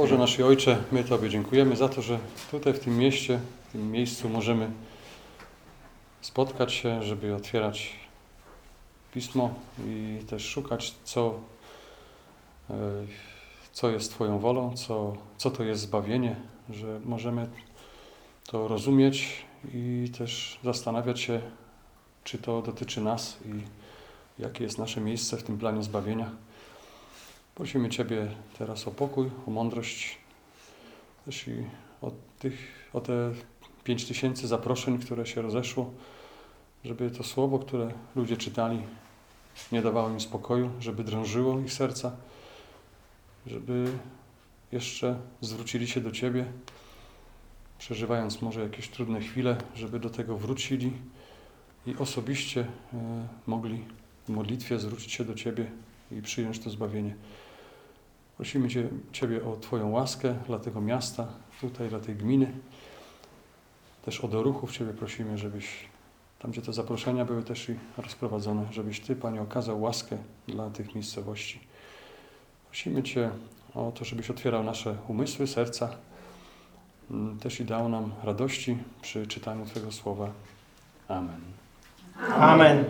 Boże nasz Ojcze, my Tobie dziękujemy za to, że tutaj w tym mieście, w tym miejscu możemy spotkać się, żeby otwierać Pismo i też szukać, co, e, co jest Twoją wolą, co, co to jest zbawienie, że możemy to rozumieć i też zastanawiać się, czy to dotyczy nas i jakie jest nasze miejsce w tym planie zbawienia. Prosimy Ciebie teraz o pokój, o mądrość, też i o, tych, o te pięć tysięcy zaproszeń, które się rozeszło, żeby to słowo, które ludzie czytali, nie dawało im spokoju, żeby drążyło ich serca, żeby jeszcze zwrócili się do Ciebie, przeżywając może jakieś trudne chwile, żeby do tego wrócili i osobiście e, mogli w modlitwie zwrócić się do Ciebie i przyjąć to zbawienie. Prosimy Cię, Ciebie o Twoją łaskę dla tego miasta, tutaj dla tej gminy. Też o doruchów Ciebie prosimy, żebyś tam, gdzie te zaproszenia były też i rozprowadzone, żebyś Ty, Panie, okazał łaskę dla tych miejscowości. Prosimy Cię o to, żebyś otwierał nasze umysły, serca, też i dał nam radości przy czytaniu Twojego słowa. Amen. Amen.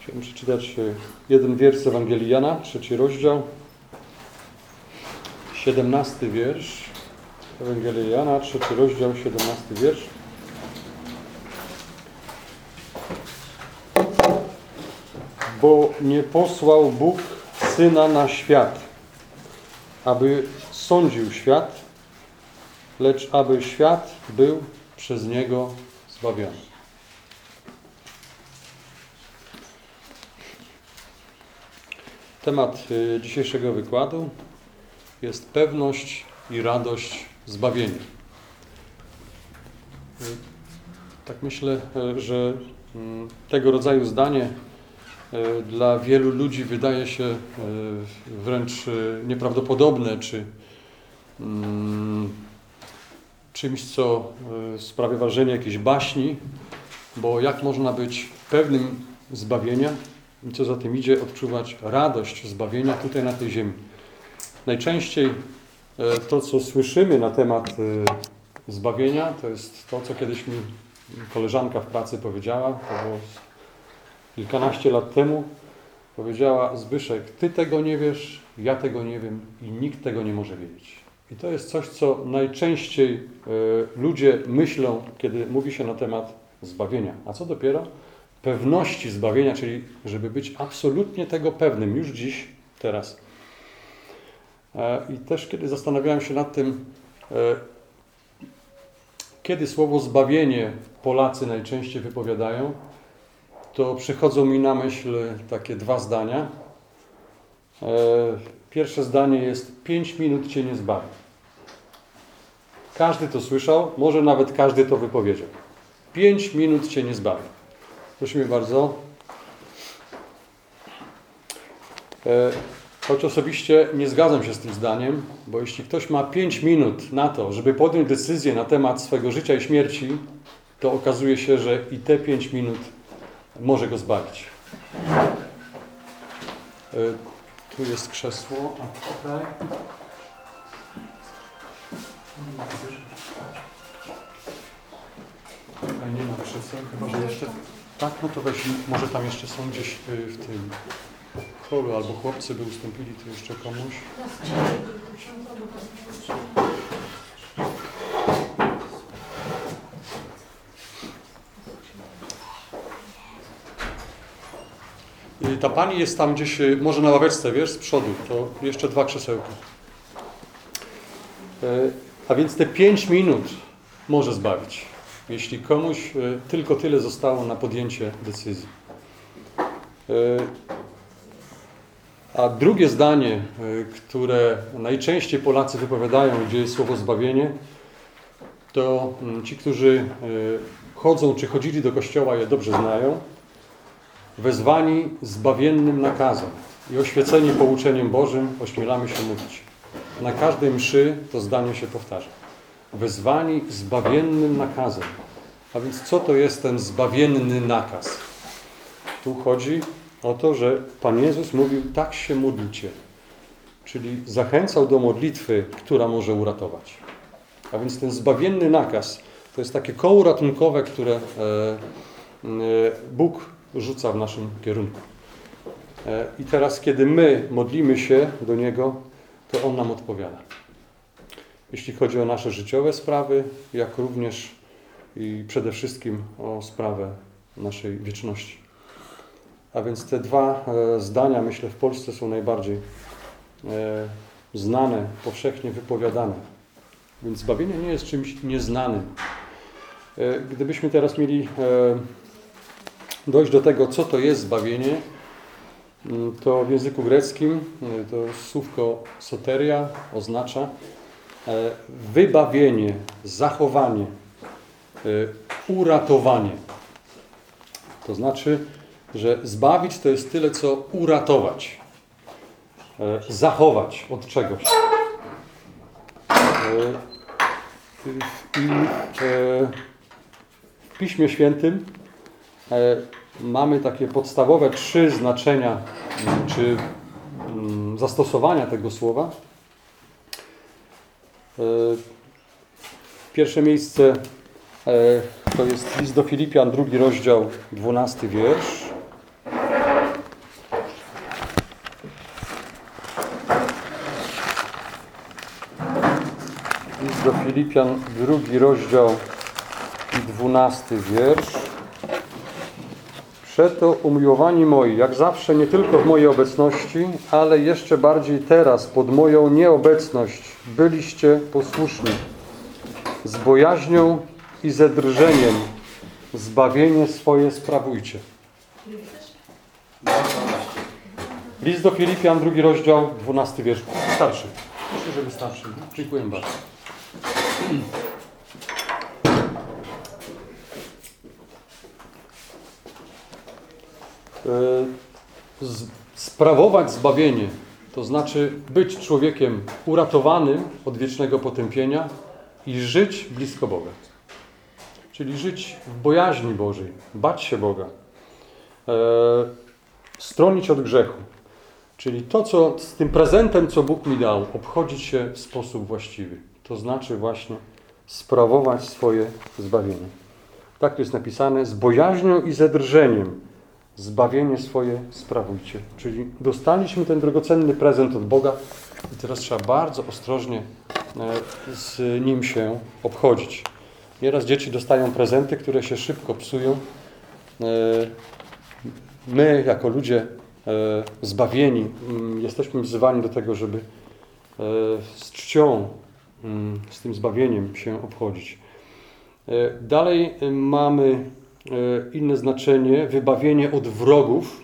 Chciałbym przeczytać e, jeden wiersz z Ewangelii Jana, trzeci rozdział, siedemnasty wiersz. Ewangelii Jana, trzeci rozdział, siedemnasty wiersz. Bo nie posłał Bóg Syna na świat, aby sądził świat, lecz aby świat był przez Niego zbawiony. Temat y, dzisiejszego wykładu jest pewność i radość zbawienia. Y, Tak myślę, y, że mm, tego rodzaju zdanie dla wielu ludzi wydaje się y, wręcz y, nieprawdopodobne, czy mm, czymś, co sprawia wrażenie jakiejś baśni, bo jak można być pewnym zbawienia, i co za tym idzie, odczuwać radość zbawienia tutaj na tej ziemi. Najczęściej e, to, co słyszymy na temat e, zbawienia, to jest to, co kiedyś mi koleżanka w pracy powiedziała, to było kilkanaście lat temu. Powiedziała Zbyszek, ty tego nie wiesz, ja tego nie wiem i nikt tego nie może wiedzieć. I to jest coś, co najczęściej e, ludzie myślą, kiedy mówi się na temat zbawienia. A co dopiero? pewności zbawienia, czyli żeby być absolutnie tego pewnym już dziś, teraz. E, I też kiedy zastanawiałem się nad tym, e, kiedy słowo zbawienie Polacy najczęściej wypowiadają, to przychodzą mi na myśl takie dwa zdania. E, Pierwsze zdanie jest: pięć minut cię nie zbawi. Każdy to słyszał, może nawet każdy to wypowiedział. Pięć minut cię nie zbawi. Prosimy bardzo. E, Choć osobiście nie zgadzam się z tym zdaniem, bo jeśli ktoś ma 5 minut na to, żeby podjąć decyzję na temat swojego życia i śmierci, to okazuje się, że i te 5 minut może go zbawić. E, Tu jest krzesło, a tutaj. Nie ma krzeseł, chyba że jeszcze. Tak, no to weź, może tam jeszcze są gdzieś y, w tym holu, albo chłopcy by ustąpili tu jeszcze komuś. Ta pani jest tam gdzieś, y, może na ławeczce, wiesz, z przodu, to jeszcze dwa krzesełka. Y, A więc te pięć minut może zbawić jeśli komuś e, tylko tyle zostało na podjęcie decyzji. E, A drugie zdanie, e, które najczęściej Polacy wypowiadają, gdzie jest słowo zbawienie, to mm, ci, którzy chodzą czy chodzili do kościoła, je dobrze znają, wezwani zbawiennym nakazem i oświeceni pouczeniem Bożym, ośmielamy się mówić. Na każdej mszy to zdanie się powtarza. Wezwani zbawiennym nakazem. A więc co to jest ten zbawienny nakaz? Tu chodzi o to, że Pan Jezus mówił, tak się módlcie. Czyli zachęcał do modlitwy, która może uratować. A więc ten zbawienny nakaz to jest takie koło ratunkowe, które e, e, Bóg rzuca w naszym kierunku. E, I teraz, kiedy my modlimy się do Niego, to On nam odpowiada. Jeśli chodzi o nasze życiowe sprawy, jak również i przede wszystkim o sprawę naszej wieczności. A więc te dwa e, zdania, myślę, w Polsce są najbardziej e, znane, powszechnie wypowiadane. Więc zbawienie nie jest czymś nieznanym. Gdybyśmy teraz mieli dojść do tego, co to jest zbawienie, mm, to w języku greckim to słówko soteria oznacza wybawienie, zachowanie, uratowanie. To znaczy, że zbawić to jest tyle, co uratować, e, zachować od czegoś. E, I e, w Piśmie Świętym mamy takie podstawowe trzy znaczenia czy mm, zastosowania tego słowa. Pierwsze miejsce to jest list do Filipian, drugi rozdział, dwunasty wiersz. do Filipian, drugi rozdział dwunasty wiersz. Przeto umiłowani moi, jak zawsze nie tylko w mojej obecności, ale jeszcze bardziej teraz, pod moją nieobecność, byliście posłuszni. Z bojaźnią i ze drżeniem zbawienie swoje sprawujcie. List do Filipian, drugi rozdział, dwunasty wiersz. Starszy. Myślę, że wystarczy. Dziękuję bardzo. Sprawować zbawienie, to znaczy być człowiekiem uratowanym od wiecznego potępienia i żyć blisko Boga. Czyli żyć w bojaźni Bożej, bać się Boga, e, stronić od grzechu. Czyli to, co z tym prezentem, co Bóg mi dał, obchodzić się w sposób właściwy to znaczy właśnie sprawować swoje zbawienie. Tak jest napisane, z bojaźnią i ze drżeniem zbawienie swoje sprawujcie. Czyli dostaliśmy ten drogocenny prezent od Boga i teraz trzeba bardzo ostrożnie e, z nim się obchodzić. Nieraz dzieci dostają prezenty, które się szybko psują. E, my, jako ludzie e, zbawieni, mm, jesteśmy wzywani do tego, żeby z czcią Mm, z tym zbawieniem się obchodzić. Dalej e, mamy inne znaczenie, wybawienie od wrogów,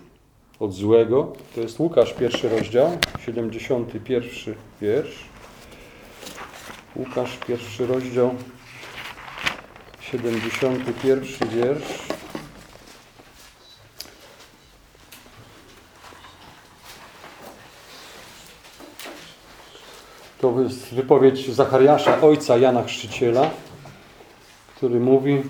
od złego. To jest Łukasz, pierwszy rozdział, 71 wiersz. Łukasz, pierwszy rozdział, 71 wiersz. To jest wypowiedź Zachariasza, ojca Jana Chrzciciela, który mówi, e,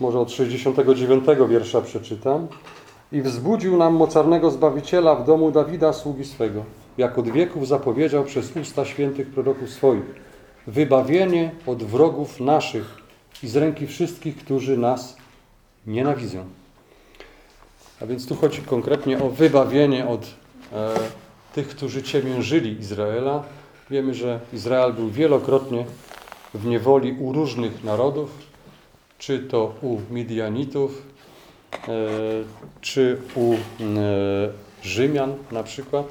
może od 69 wiersza przeczytam, i wzbudził nam mocarnego Zbawiciela w domu Dawida, sługi swego, jak od wieków zapowiedział przez usta świętych proroków swoich, wybawienie od wrogów naszych i z ręki wszystkich, którzy nas nienawidzą. A więc tu chodzi konkretnie o wybawienie od e, tych, którzy ciemiężyli Izraela. Wiemy, że Izrael był wielokrotnie w niewoli u różnych narodów, czy to u Midianitów, e, czy u e, Rzymian na przykład.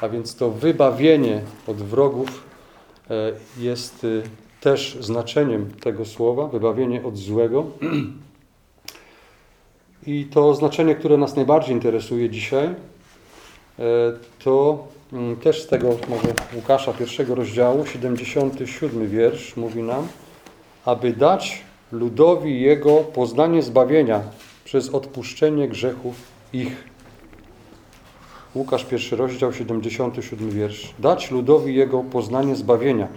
A więc to wybawienie od wrogów e, jest też znaczeniem tego słowa, wybawienie od złego. I to znaczenie, które nas najbardziej interesuje dzisiaj, to mm, też z tego może Łukasza pierwszego rozdziału, 77 wiersz mówi nam aby dać ludowi jego poznanie zbawienia przez odpuszczenie grzechów ich. Łukasz pierwszy rozdział, 77 wiersz. Dać ludowi jego poznanie zbawienia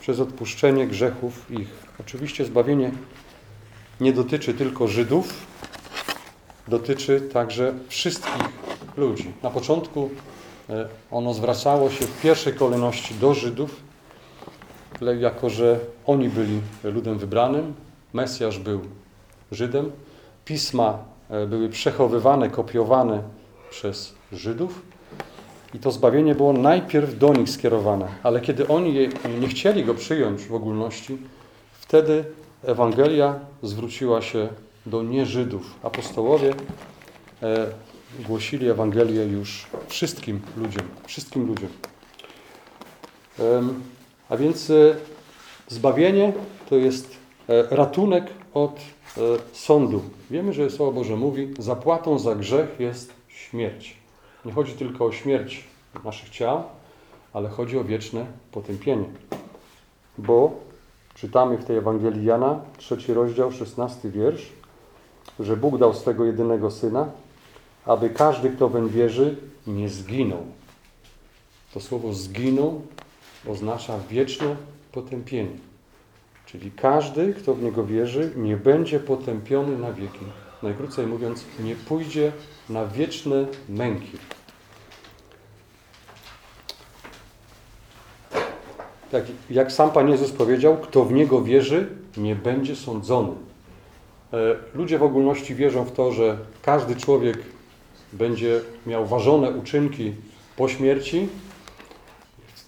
przez odpuszczenie grzechów ich. Oczywiście zbawienie nie dotyczy tylko Żydów, dotyczy także wszystkich ludzi. Na początku e, ono zwracało się w pierwszej kolejności do Żydów, jako że oni byli ludem wybranym, Mesjasz był Żydem, pisma e, były przechowywane, kopiowane przez Żydów i to zbawienie było najpierw do nich skierowane, ale kiedy oni nie chcieli go przyjąć w ogólności, wtedy Ewangelia zwróciła się do nieżydów. Apostołowie e, głosili Ewangelię już wszystkim ludziom, wszystkim ludziom. A więc e, zbawienie to jest e, ratunek od sądu. Wiemy, że Słowo Boże mówi, zapłatą za grzech jest śmierć. Nie chodzi tylko o śmierć naszych ciał, ale chodzi o wieczne potępienie. Bo czytamy w tej Ewangelii Jana, trzeci rozdział, szesnasty wiersz, że Bóg dał swego jedynego Syna, aby każdy, kto weń wierzy, nie zginął. To słowo zginął oznacza wieczne potępienie. Czyli każdy, kto w Niego wierzy, nie będzie potępiony na wieki. Najkrócej mówiąc, nie pójdzie na wieczne męki. Tak, jak sam Pan Jezus powiedział, kto w Niego wierzy, nie będzie sądzony. E, ludzie w ogólności wierzą w to, że każdy człowiek będzie miał ważone uczynki po śmierci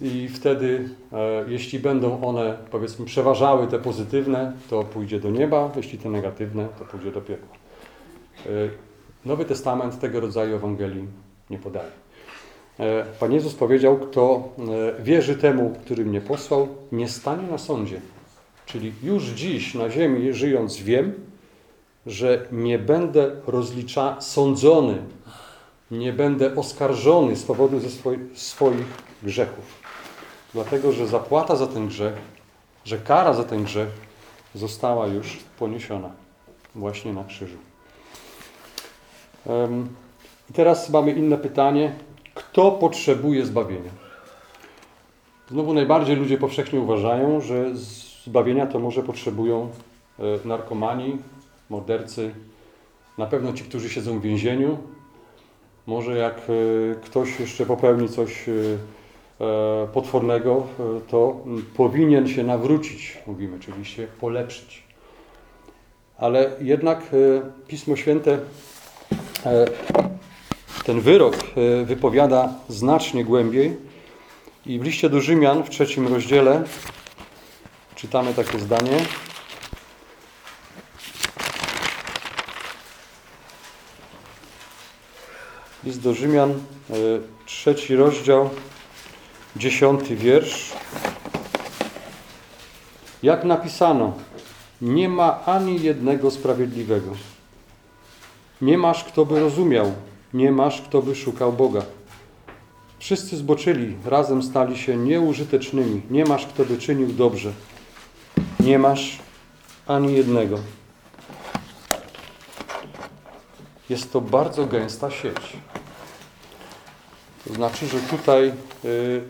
i wtedy, e, jeśli będą one, powiedzmy, przeważały te pozytywne, to pójdzie do nieba, jeśli te negatywne, to pójdzie do piekła. E, Nowy Testament tego rodzaju Ewangelii nie podaje. Pan Jezus powiedział, kto wierzy temu, który mnie posłał, nie stanie na sądzie. Czyli już dziś na ziemi żyjąc wiem, że nie będę rozlicza, sądzony, nie będę oskarżony z powodu ze swoich grzechów. Dlatego, że zapłata za ten grzech, że kara za ten grzech została już poniesiona właśnie na krzyżu. I teraz mamy inne pytanie. Kto potrzebuje zbawienia? Znowu najbardziej ludzie powszechnie uważają, że zbawienia to może potrzebują e, narkomani, mordercy, na pewno ci, którzy siedzą w więzieniu. Może jak e, ktoś jeszcze popełni coś e, potwornego, to powinien się nawrócić, mówimy, czyli się polepszyć. Ale jednak Pismo Święte ten wyrok wypowiada znacznie głębiej i w liście do Rzymian w trzecim rozdziale czytamy takie zdanie. List do Rzymian, e, trzeci rozdział, dziesiąty wiersz. Jak napisano, nie ma ani jednego sprawiedliwego. Nie masz, kto by rozumiał, nie masz, kto by szukał Boga. Wszyscy zboczyli, razem stali się nieużytecznymi. Nie masz, kto by czynił dobrze. Nie masz ani jednego. Jest to bardzo gęsta sieć. To znaczy, że tutaj y,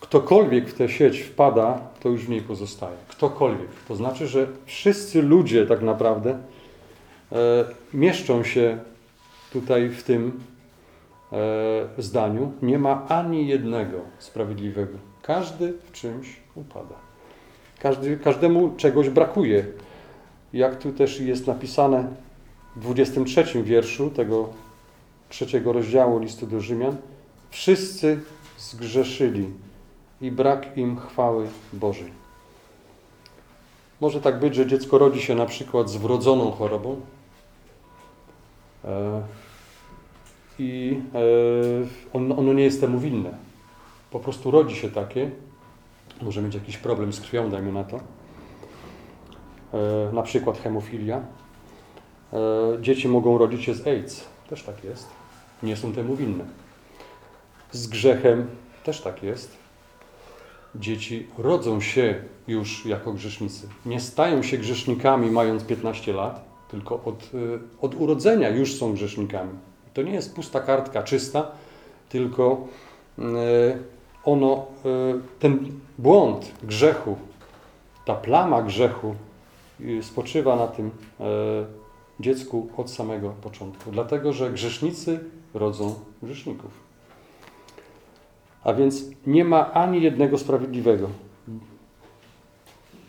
ktokolwiek w tę sieć wpada, to już w niej pozostaje. Ktokolwiek. To znaczy, że wszyscy ludzie tak naprawdę y, mieszczą się tutaj w tym y, zdaniu. Nie ma ani jednego sprawiedliwego. Każdy w czymś upada. Każdy, każdemu czegoś brakuje. Jak tu też jest napisane w 23 wierszu tego trzeciego rozdziału listu do Rzymian, Wszyscy zgrzeszyli i brak im chwały Bożej. Może tak być, że dziecko rodzi się na przykład z wrodzoną chorobą e, i e, ono nie jest temu winne. Po prostu rodzi się takie, może mieć jakiś problem z krwią, dajmy na to, e, na przykład hemofilia. Dzieci mogą rodzić się z AIDS, też tak jest, nie są temu winne z grzechem też tak jest. Dzieci rodzą się już jako grzesznicy. Nie stają się grzesznikami mając 15 lat, tylko od, y, od urodzenia już są grzesznikami. To nie jest pusta kartka czysta, tylko y, ono, y, ten błąd grzechu, ta plama grzechu spoczywa na tym dziecku od samego początku. Dlatego, że grzesznicy rodzą grzeszników. A więc nie ma ani jednego sprawiedliwego.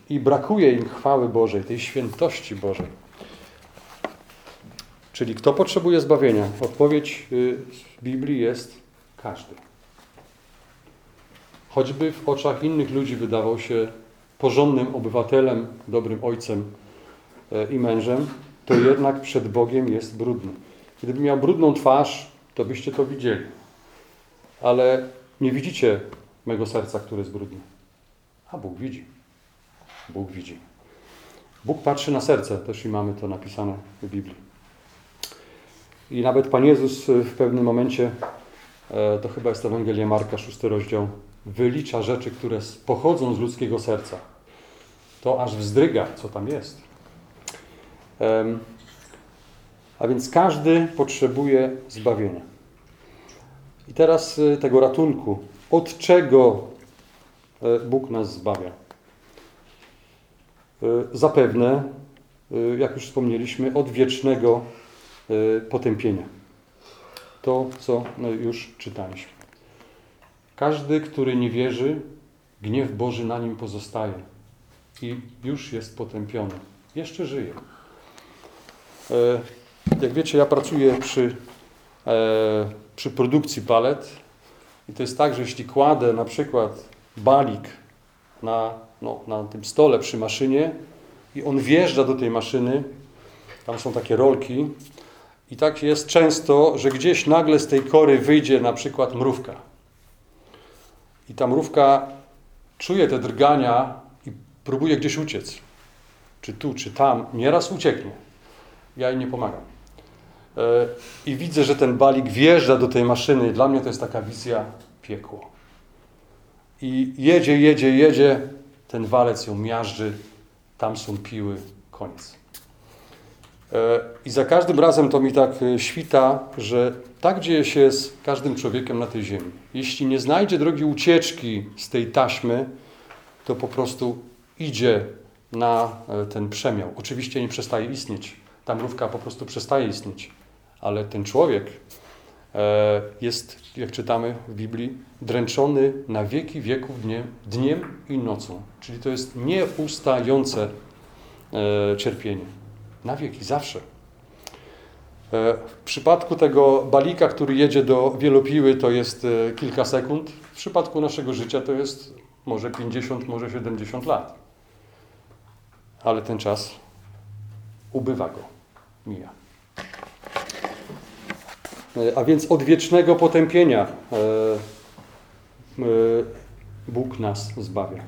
I brakuje im chwały Bożej, tej świętości Bożej. Czyli kto potrzebuje zbawienia? Odpowiedź w Biblii jest każdy. Choćby w oczach innych ludzi wydawał się porządnym obywatelem, dobrym ojcem i mężem, to jednak przed Bogiem jest brudny. Gdyby miał brudną twarz, to byście to widzieli. Ale nie widzicie mego serca, które jest brudne. A Bóg widzi. Bóg widzi. Bóg patrzy na serce, też i mamy to napisane w Biblii. I nawet Pan Jezus w pewnym momencie, e, to chyba jest Ewangelia Marka, szósty rozdział, wylicza rzeczy, które pochodzą z ludzkiego serca. To aż wzdryga, co tam jest. A więc każdy potrzebuje zbawienia. I teraz y, tego ratunku. Od czego e, Bóg nas zbawia? E, zapewne, e, jak już wspomnieliśmy, od wiecznego potępienia. To, co już czytaliśmy. Każdy, który nie wierzy, gniew Boży na nim pozostaje i już jest potępiony. Jeszcze żyje. Jak wiecie, ja pracuję przy, przy produkcji palet i to jest tak, że jeśli kładę na przykład balik na, no, na tym stole przy maszynie i on wjeżdża do tej maszyny, tam są takie rolki i tak jest często, że gdzieś nagle z tej kory wyjdzie na przykład mrówka. I ta mrówka czuje te drgania i próbuje gdzieś uciec. Czy tu, czy tam. Nieraz ucieknie. Ja jej nie pomagam. E, i widzę, że ten balik wjeżdża do tej maszyny. Dla mnie to jest taka wizja piekło. I jedzie, jedzie, jedzie, ten walec ją miażdży, tam są piły, koniec. E, I za każdym razem to mi tak e, świta, że tak dzieje się z każdym człowiekiem na tej ziemi. Jeśli nie znajdzie drogi ucieczki z tej taśmy, to po prostu idzie na ten przemiał. Oczywiście nie przestaje istnieć. Ta mrówka po prostu przestaje istnieć ale ten człowiek e, jest, jak czytamy w Biblii, dręczony na wieki wieków dniem, dniem i nocą. Czyli to jest nieustające e, cierpienie. Na wieki, zawsze. E, w przypadku tego balika, który jedzie do wielopiły, to jest kilka sekund. W przypadku naszego życia to jest może 50, może 70 lat. Ale ten czas ubywa go, mija. E, a więc od wiecznego potępienia e, e, Bóg nas zbawia.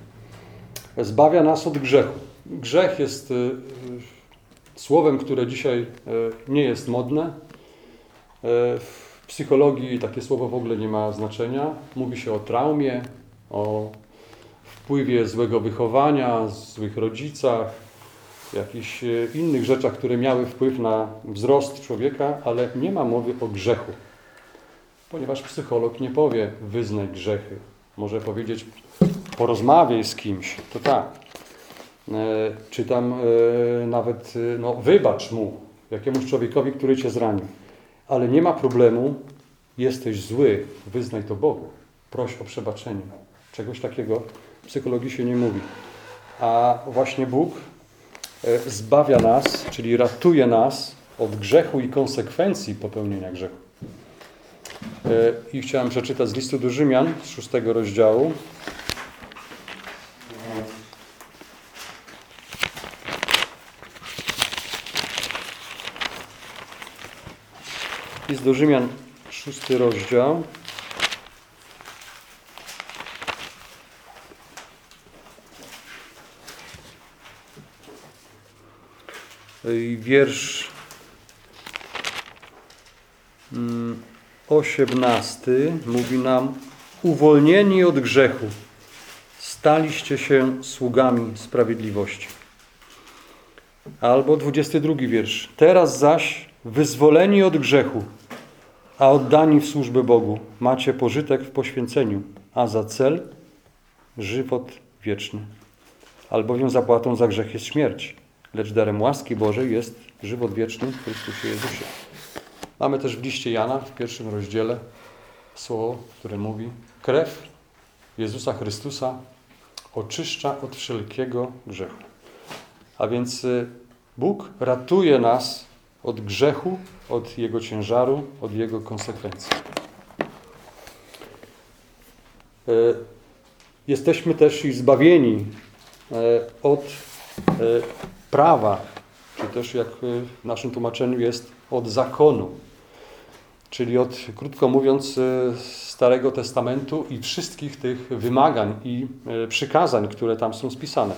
Zbawia nas od grzechu. Grzech jest słowem, które dzisiaj nie jest modne. W psychologii takie słowo w ogóle nie ma znaczenia. Mówi się o traumie, o wpływie złego wychowania, złych rodzicach, jakichś e, innych rzeczach, które miały wpływ na wzrost człowieka, ale nie ma mowy o grzechu. Ponieważ psycholog nie powie wyznaj grzechy. Może powiedzieć porozmawiaj z kimś, to tak. E, czy tam e, nawet no, wybacz mu, jakiemuś człowiekowi, który cię zranił. Ale nie ma problemu, jesteś zły, wyznaj to Bogu. Proś o przebaczenie. Czegoś takiego w psychologii się nie mówi. A właśnie Bóg zbawia nas, czyli ratuje nas od grzechu i konsekwencji popełnienia grzechu. E, I chciałem przeczytać z listu do Rzymian, z szóstego rozdziału. List do Rzymian, szósty rozdział. Wiersz mm, osiemnasty mówi nam uwolnieni od grzechu staliście się sługami sprawiedliwości. Albo 22 wiersz. Teraz zaś wyzwoleni od grzechu, a oddani w służbę Bogu, macie pożytek w poświęceniu, a za cel żywot wieczny. Albowiem zapłatą za grzech jest śmierć, lecz darem łaski Bożej jest żywot wieczny w Chrystusie Jezusie. Mamy też w liście Jana w pierwszym rozdziale słowo, które mówi krew Jezusa Chrystusa oczyszcza od wszelkiego grzechu. A więc y, Bóg ratuje nas od grzechu, od jego ciężaru, od jego konsekwencji. Y, jesteśmy też i zbawieni y, od prawa, czy też jak w naszym tłumaczeniu jest od zakonu czyli od, krótko mówiąc, e, Starego Testamentu i wszystkich tych wymagań i e, przykazań, które tam są spisane.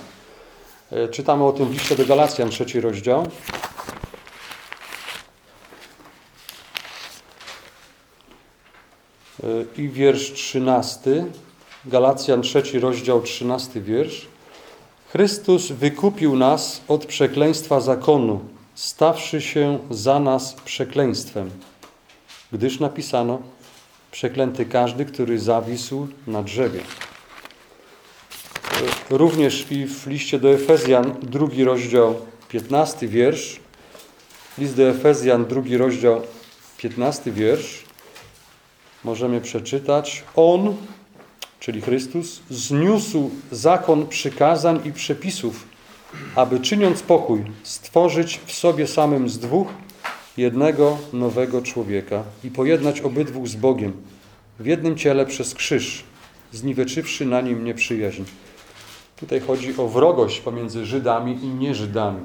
Czytamy o tym w liście do Galacjan, trzeci rozdział. I wiersz trzynasty. Galacjan, trzeci rozdział, trzynasty wiersz. Chrystus wykupił nas od przekleństwa zakonu, stawszy się za nas przekleństwem gdyż napisano przeklęty każdy, który zawisł na drzewie. Również w liście do Efezjan, drugi rozdział, piętnasty wiersz, list do Efezjan, drugi rozdział, piętnasty wiersz, możemy przeczytać. On, czyli Chrystus, zniósł zakon przykazań i przepisów, aby czyniąc pokój, stworzyć w sobie samym z dwóch jednego nowego człowieka i pojednać obydwu z Bogiem w jednym ciele przez krzyż, zniweczywszy na nim nieprzyjaźń. Tutaj chodzi o wrogość pomiędzy Żydami i nieżydami.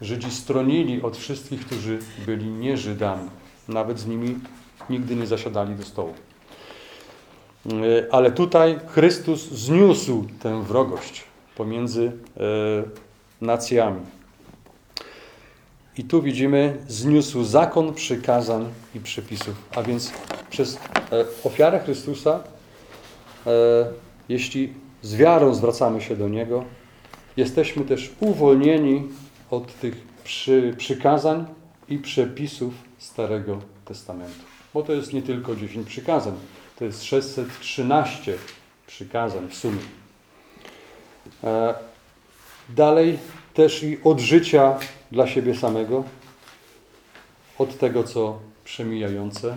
Żydzi stronili od wszystkich, którzy byli nieżydami. Nawet z nimi nigdy nie zasiadali do stołu. Ale tutaj Chrystus zniósł tę wrogość pomiędzy e, nacjami. I tu widzimy, zniósł zakon przykazań i przepisów. A więc przez e, ofiarę Chrystusa, e, jeśli z wiarą zwracamy się do Niego, jesteśmy też uwolnieni od tych przy, przykazań i przepisów Starego Testamentu. Bo to jest nie tylko 10 przykazań, to jest 613 przykazań w sumie. E, dalej też i od życia dla siebie samego, od tego, co przemijające,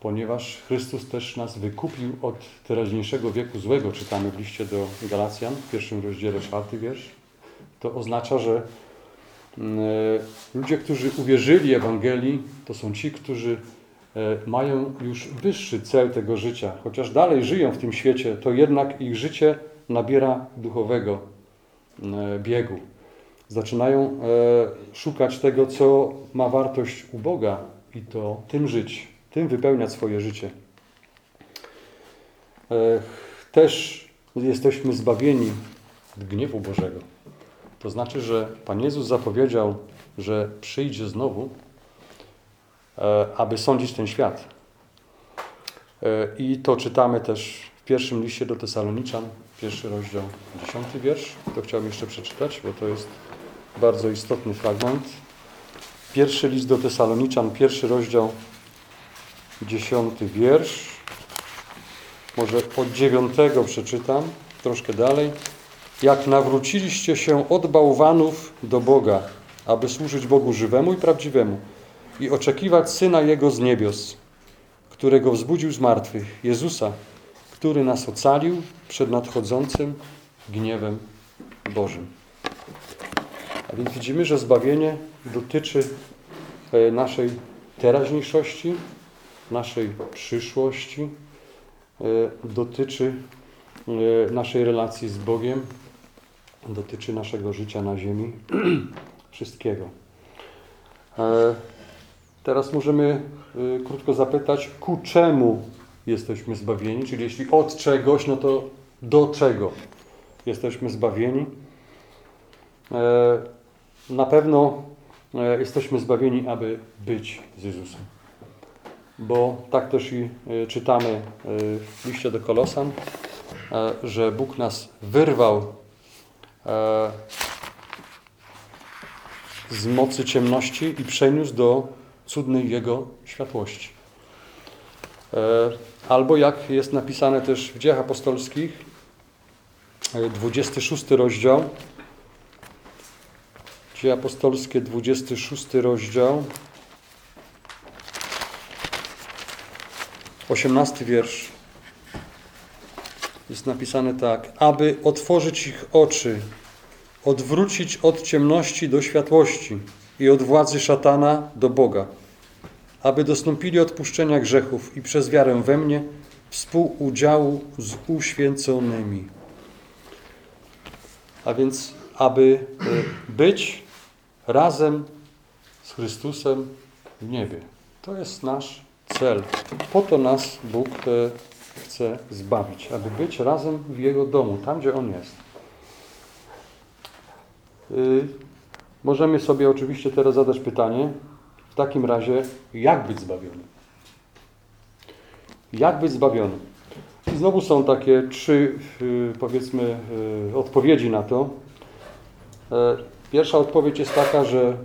ponieważ Chrystus też nas wykupił od teraźniejszego wieku złego, czytamy w liście do Galacjan, w pierwszym rozdziale, czwarty wiersz. To oznacza, że mm, e, ludzie, którzy uwierzyli Ewangelii, to są ci, którzy mają już wyższy cel tego życia. Chociaż dalej żyją w tym świecie, to jednak ich życie nabiera duchowego e, biegu zaczynają e, szukać tego, co ma wartość u Boga i to tym żyć, tym wypełniać swoje życie. E, też jesteśmy zbawieni od gniewu Bożego. To znaczy, że Pan Jezus zapowiedział, że przyjdzie znowu, e, aby sądzić ten świat. I to czytamy też w pierwszym liście do Tesaloniczan, pierwszy rozdział, dziesiąty wiersz. To chciałbym jeszcze przeczytać, bo to jest bardzo istotny fragment. Pierwszy list do Tesaloniczan, pierwszy rozdział, dziesiąty wiersz. Może od dziewiątego przeczytam, troszkę dalej. Jak nawróciliście się od bałwanów do Boga, aby służyć Bogu żywemu i prawdziwemu i oczekiwać Syna Jego z niebios, którego wzbudził z martwych, Jezusa, który nas ocalił przed nadchodzącym gniewem Bożym. A więc widzimy, że zbawienie dotyczy e, naszej teraźniejszości, naszej przyszłości, e, dotyczy e, naszej relacji z Bogiem, dotyczy naszego życia na ziemi, wszystkiego. Teraz możemy krótko zapytać, ku czemu jesteśmy zbawieni? Czyli jeśli od czegoś, no to do czego jesteśmy zbawieni? na pewno e, jesteśmy zbawieni, aby być z Jezusem. Bo tak też i e, czytamy e, w liście do Kolosan, e, że Bóg nas wyrwał e, z mocy ciemności i przeniósł do cudnej Jego światłości. E, Albo jak jest napisane też w Dziejach Apostolskich, e, 26 rozdział, Dzieje Apostolskie, 26 rozdział, 18 wiersz. Jest napisane tak: aby otworzyć ich oczy, odwrócić od ciemności do światłości i od władzy szatana do Boga, aby dostąpili odpuszczenia grzechów i przez wiarę we mnie współudziału z uświęconymi. A więc, aby e, być razem z Chrystusem w niebie. To jest nasz cel. Po to nas Bóg e, chce zbawić, aby być razem w Jego domu, tam gdzie On jest. Możemy sobie oczywiście teraz zadać pytanie, w takim razie, jak być zbawiony? Jak być zbawiony? I znowu są takie trzy, y, powiedzmy, y, odpowiedzi na to. E, Pierwsza odpowiedź jest taka, że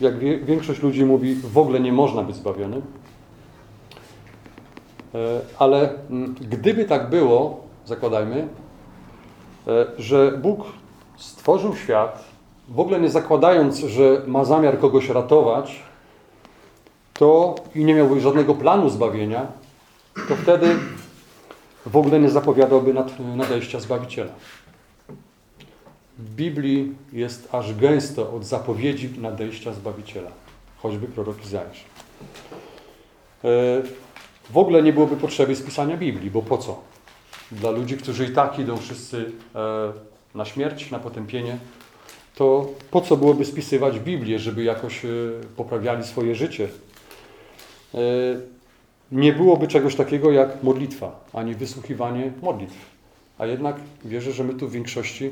jak większość ludzi mówi, w ogóle nie można być zbawionym. E, Ale mm, gdyby tak było, zakładajmy, e, że Bóg stworzył świat, w ogóle nie zakładając, że ma zamiar kogoś ratować, to i nie miałby żadnego planu zbawienia, to wtedy w ogóle nie zapowiadałby nad, nadejścia Zbawiciela. W Biblii jest aż gęsto od zapowiedzi nadejścia Zbawiciela, choćby prorok Izajasz. E, W ogóle nie byłoby potrzeby spisania Biblii, bo po co? Dla ludzi, którzy i tak idą wszyscy e, na śmierć, na potępienie, to po co byłoby spisywać Biblię, żeby jakoś e, poprawiali swoje życie? E, Nie byłoby czegoś takiego jak modlitwa, ani wysłuchiwanie modlitw. A jednak wierzę, że my tu w większości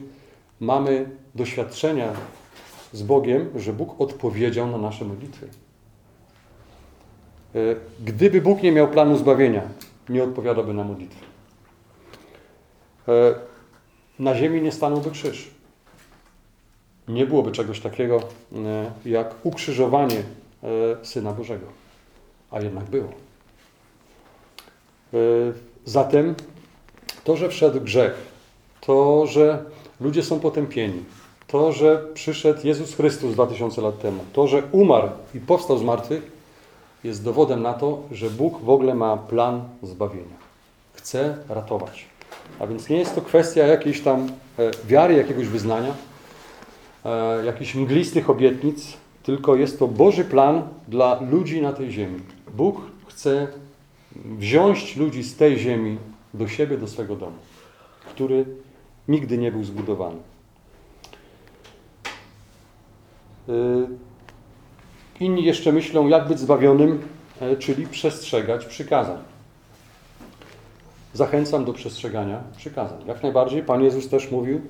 mamy doświadczenia z Bogiem, że Bóg odpowiedział na nasze modlitwy. E, Gdyby Bóg nie miał planu zbawienia, nie odpowiadałby na modlitwy. Na ziemi nie stanąłby krzyż. Nie byłoby czegoś takiego e, jak ukrzyżowanie e, Syna Bożego. A jednak było. E, Zatem to, że wszedł grzech, to, że ludzie są potępieni, to, że przyszedł Jezus Chrystus 2000 lat temu, to, że umarł i powstał z martwych, jest dowodem na to, że Bóg w ogóle ma plan zbawienia. Chce ratować. A więc nie jest to kwestia jakiejś tam wiary, jakiegoś wyznania, jakichś mglistych obietnic, tylko jest to Boży plan dla ludzi na tej ziemi. Bóg chce wziąć ludzi z tej ziemi do siebie, do swego domu, który nigdy nie był zbudowany. Y, Inni jeszcze myślą, jak być zbawionym, e, czyli przestrzegać przykazań. Zachęcam do przestrzegania przykazań. Jak najbardziej. Pan Jezus też mówił, e,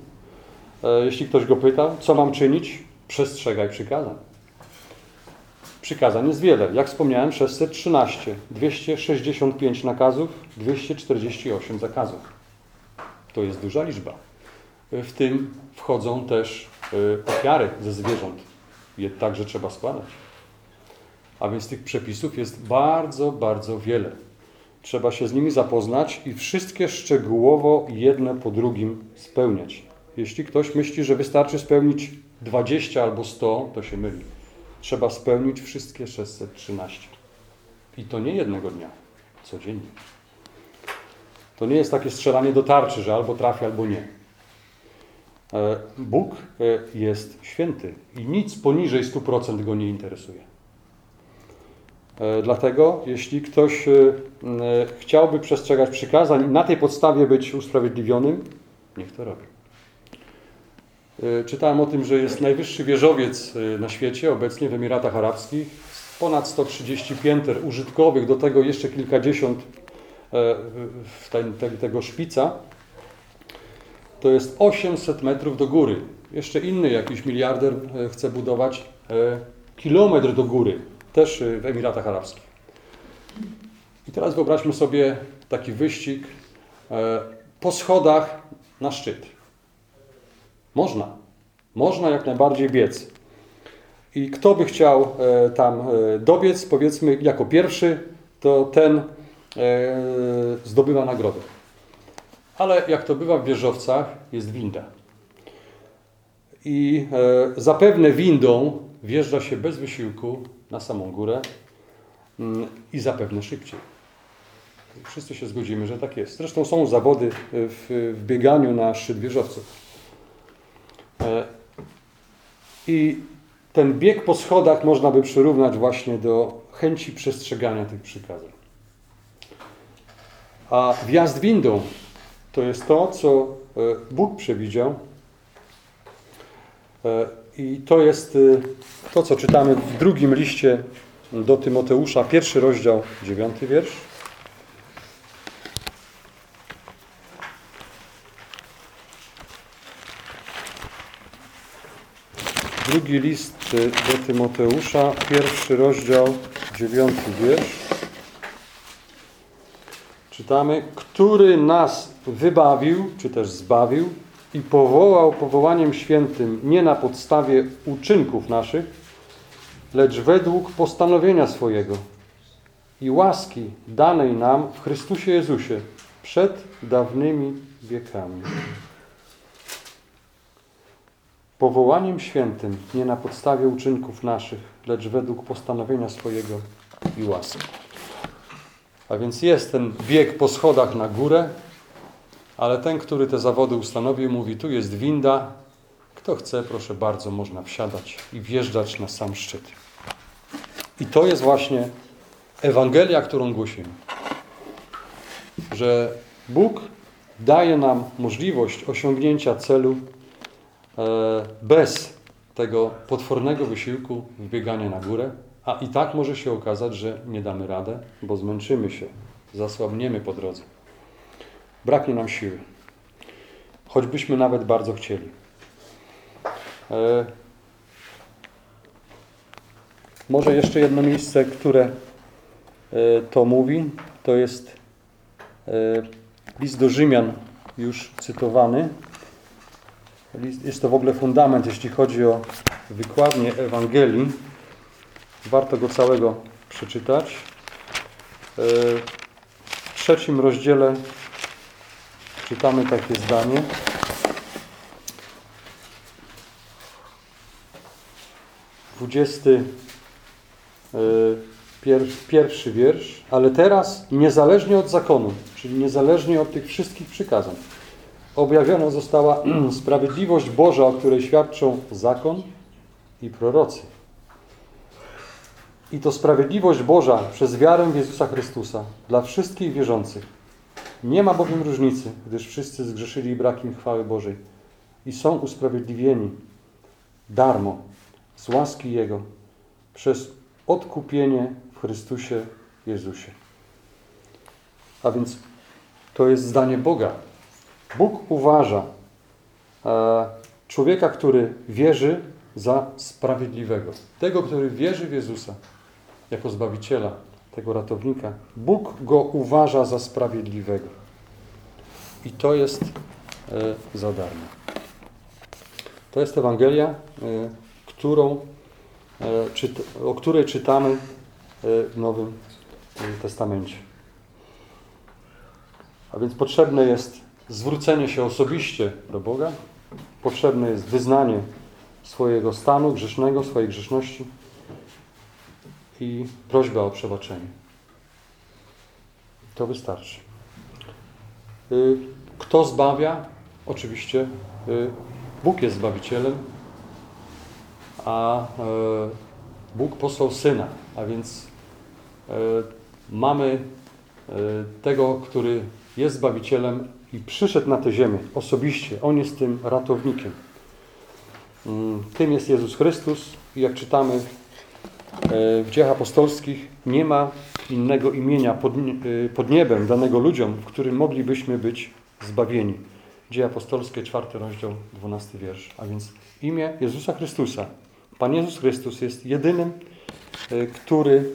jeśli ktoś go pytał, co mam czynić, przestrzegaj przykazań. Przykazań jest wiele. Jak wspomniałem, 613, 265 nakazów, 248 zakazów. To jest duża liczba. W tym wchodzą też e, ofiary ze zwierząt. Je także trzeba składać. A więc tych przepisów jest bardzo, bardzo wiele. Trzeba się z nimi zapoznać i wszystkie szczegółowo jedne po drugim spełniać. Jeśli ktoś myśli, że wystarczy spełnić 20 albo 100, to się myli. Trzeba spełnić wszystkie 613. I to nie jednego dnia, codziennie. To nie jest takie strzelanie do tarczy, że albo trafi, albo nie. E, Bóg e, jest święty i nic poniżej 100% go nie interesuje. E, Dlatego, jeśli ktoś chciałby przestrzegać przykazań i na tej podstawie być usprawiedliwionym, niech to robi. E, Czytałem o tym, że jest najwyższy wieżowiec e, na świecie, obecnie w Emiratach Arabskich, ponad 130 pięter użytkowych, do tego jeszcze kilkadziesiąt e, w ten, te, tego szpica. To jest 800 metrów do góry. Jeszcze inny jakiś miliarder chce budować kilometr do góry, też w Emiratach Arabskich. I teraz wyobraźmy sobie taki wyścig, po schodach na szczyt. Można. Można jak najbardziej biec. I kto by chciał e, tam e, dobiec, powiedzmy, jako pierwszy, to ten e, zdobywa nagrodę. Ale jak to bywa w wieżowcach, jest winda. I zapewne windą wjeżdża się bez wysiłku na samą górę mm, i zapewne szybciej. Wszyscy się zgodzimy, że tak jest. Zresztą są zawody w, bieganiu na szczyt wieżowców. I ten bieg po schodach można by przyrównać właśnie do chęci przestrzegania tych przykazań. A wjazd windą to jest to, co e, Bóg przewidział. E, I to jest e, to, co czytamy w drugim liście do Tymoteusza, pierwszy rozdział, dziewiąty wiersz. Drugi list do Tymoteusza, pierwszy rozdział, dziewiąty wiersz. Czytamy, który nas wybawił, czy też zbawił i powołał powołaniem świętym nie na podstawie uczynków naszych, lecz według postanowienia swojego i łaski danej nam w Chrystusie Jezusie przed dawnymi wiekami powołaniem świętym, nie na podstawie uczynków naszych, lecz według postanowienia swojego i łaski. A więc jest ten bieg po schodach na górę, ale ten, który te zawody ustanowił, mówi: Tu jest winda. Kto chce, proszę bardzo, można wsiadać i wjeżdżać na sam szczyt. I to jest właśnie Ewangelia, którą głosimy. Że Bóg daje nam możliwość osiągnięcia celu bez tego potwornego wysiłku wbiegania na górę, a i tak może się okazać, że nie damy radę, bo zmęczymy się, zasłabniemy po drodze. Braknie nam siły, choćbyśmy nawet bardzo chcieli. E, może jeszcze jedno miejsce, które e, to mówi, to jest list do Rzymian, już cytowany, jest to w ogóle fundament, jeśli chodzi o wykładnię Ewangelii. Warto go całego przeczytać. E, w trzecim rozdziale czytamy takie zdanie. Dwudziesty e, pierwszy wiersz, ale teraz niezależnie od zakonu, czyli niezależnie od tych wszystkich przykazań, objawiona została sprawiedliwość Boża, o której świadczą zakon i prorocy. I to sprawiedliwość Boża przez wiarę w Jezusa Chrystusa dla wszystkich wierzących. Nie ma bowiem różnicy, gdyż wszyscy zgrzeszyli i brak im chwały Bożej i są usprawiedliwieni darmo z łaski Jego przez odkupienie w Chrystusie Jezusie. A więc to jest zdanie Boga, Bóg uważa e, człowieka, który wierzy za sprawiedliwego. Tego, który wierzy w Jezusa jako Zbawiciela, tego ratownika. Bóg go uważa za sprawiedliwego. I to jest e, za darmo. To jest Ewangelia, e, którą, o której czytamy w Nowym Testamencie. A więc potrzebne jest zwrócenie się osobiście do Boga, potrzebne jest wyznanie swojego stanu grzesznego, swojej grzeszności i prośba o przebaczenie. To wystarczy. Y, kto zbawia? Oczywiście y, Bóg jest Zbawicielem, a y, Bóg posłał Syna, a więc mamy tego, który jest Zbawicielem i przyszedł na tę ziemię osobiście. On jest tym ratownikiem. Mm, tym jest Jezus Chrystus i jak czytamy e, w dziejach apostolskich, nie ma innego imienia pod, e, pod niebem danego ludziom, w którym moglibyśmy być zbawieni. Dzieje apostolskie, czwarty rozdział, dwunasty wiersz. A więc imię Jezusa Chrystusa. Pan Jezus Chrystus jest jedynym, e, który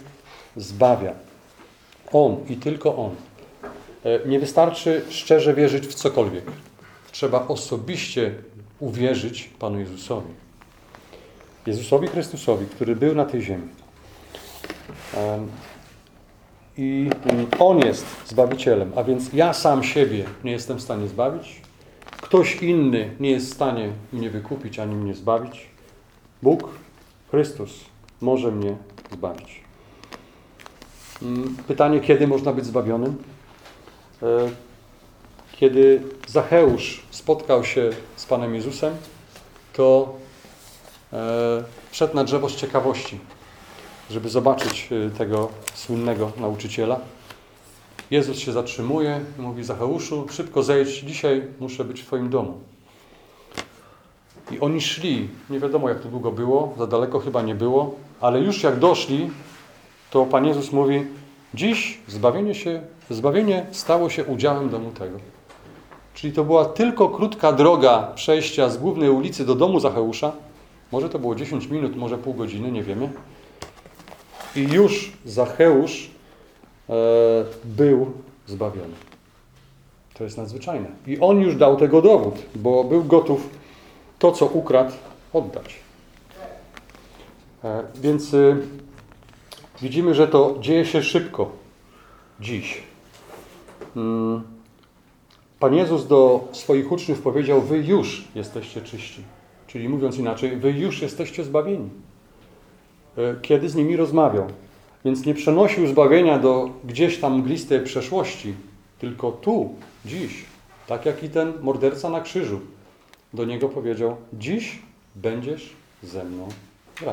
zbawia. On i tylko On. E, Nie wystarczy szczerze wierzyć w cokolwiek. Trzeba osobiście uwierzyć Panu Jezusowi. Jezusowi Chrystusowi, który był na tej ziemi. Em, I mm, On jest Zbawicielem, a więc ja sam siebie nie jestem w stanie zbawić. Ktoś inny nie jest w stanie mnie wykupić ani mnie zbawić. Bóg, Chrystus może mnie zbawić. Mm, Pytanie, kiedy można być zbawionym? E, Kiedy Zacheusz spotkał się z Panem Jezusem, to e, wszedł na drzewo z ciekawości, żeby zobaczyć e, tego słynnego nauczyciela. Jezus się zatrzymuje i mówi Zacheuszu, szybko zejdź, dzisiaj muszę być w Twoim domu. I oni szli, nie wiadomo jak to długo było, za daleko chyba nie było, ale już jak doszli, to Pan Jezus mówi, dziś zbawienie, się, zbawienie stało się udziałem domu tego. Czyli to była tylko krótka droga przejścia z głównej ulicy do domu Zacheusza. Może to było 10 minut, może pół godziny, nie wiemy. I już Zacheusz e, był zbawiony. To jest nadzwyczajne. I on już dał tego dowód, bo był gotów to, co ukradł, oddać. E, więc y, widzimy, że to dzieje się szybko. Dziś. Mm. Pan Jezus do swoich uczniów powiedział: Wy już jesteście czyści. Czyli mówiąc inaczej, wy już jesteście zbawieni. E, Kiedy z nimi rozmawiał. Więc nie przenosił zbawienia do gdzieś tam mglistej przeszłości, tylko tu, dziś. Tak jak i ten morderca na krzyżu. Do niego powiedział: Dziś będziesz ze mną w.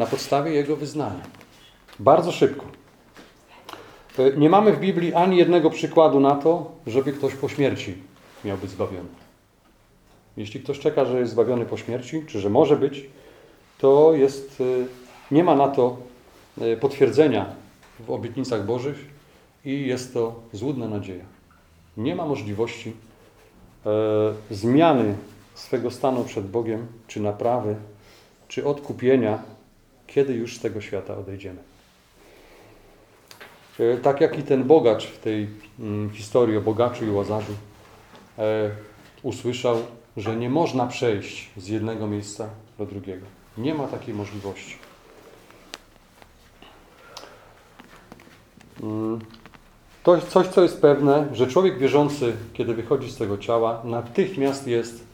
Na podstawie jego wyznania. Bardzo szybko. E, Nie mamy w Biblii ani jednego przykładu na to, żeby ktoś po śmierci miał być zbawiony. Jeśli ktoś czeka, że jest zbawiony po śmierci, czy że może być, to jest, e, nie ma na to e, potwierdzenia w obietnicach Bożych i jest to złudna nadzieja. Nie ma możliwości zmiany swego stanu przed Bogiem, czy naprawy, czy odkupienia, kiedy już z tego świata odejdziemy. E, Tak jak i ten bogacz w tej mm, historii o bogaczu i łazarzu e, usłyszał, że nie można przejść z jednego miejsca do drugiego. Nie ma takiej możliwości. Mm, To coś, co jest pewne, że człowiek wierzący, kiedy wychodzi z tego ciała, natychmiast jest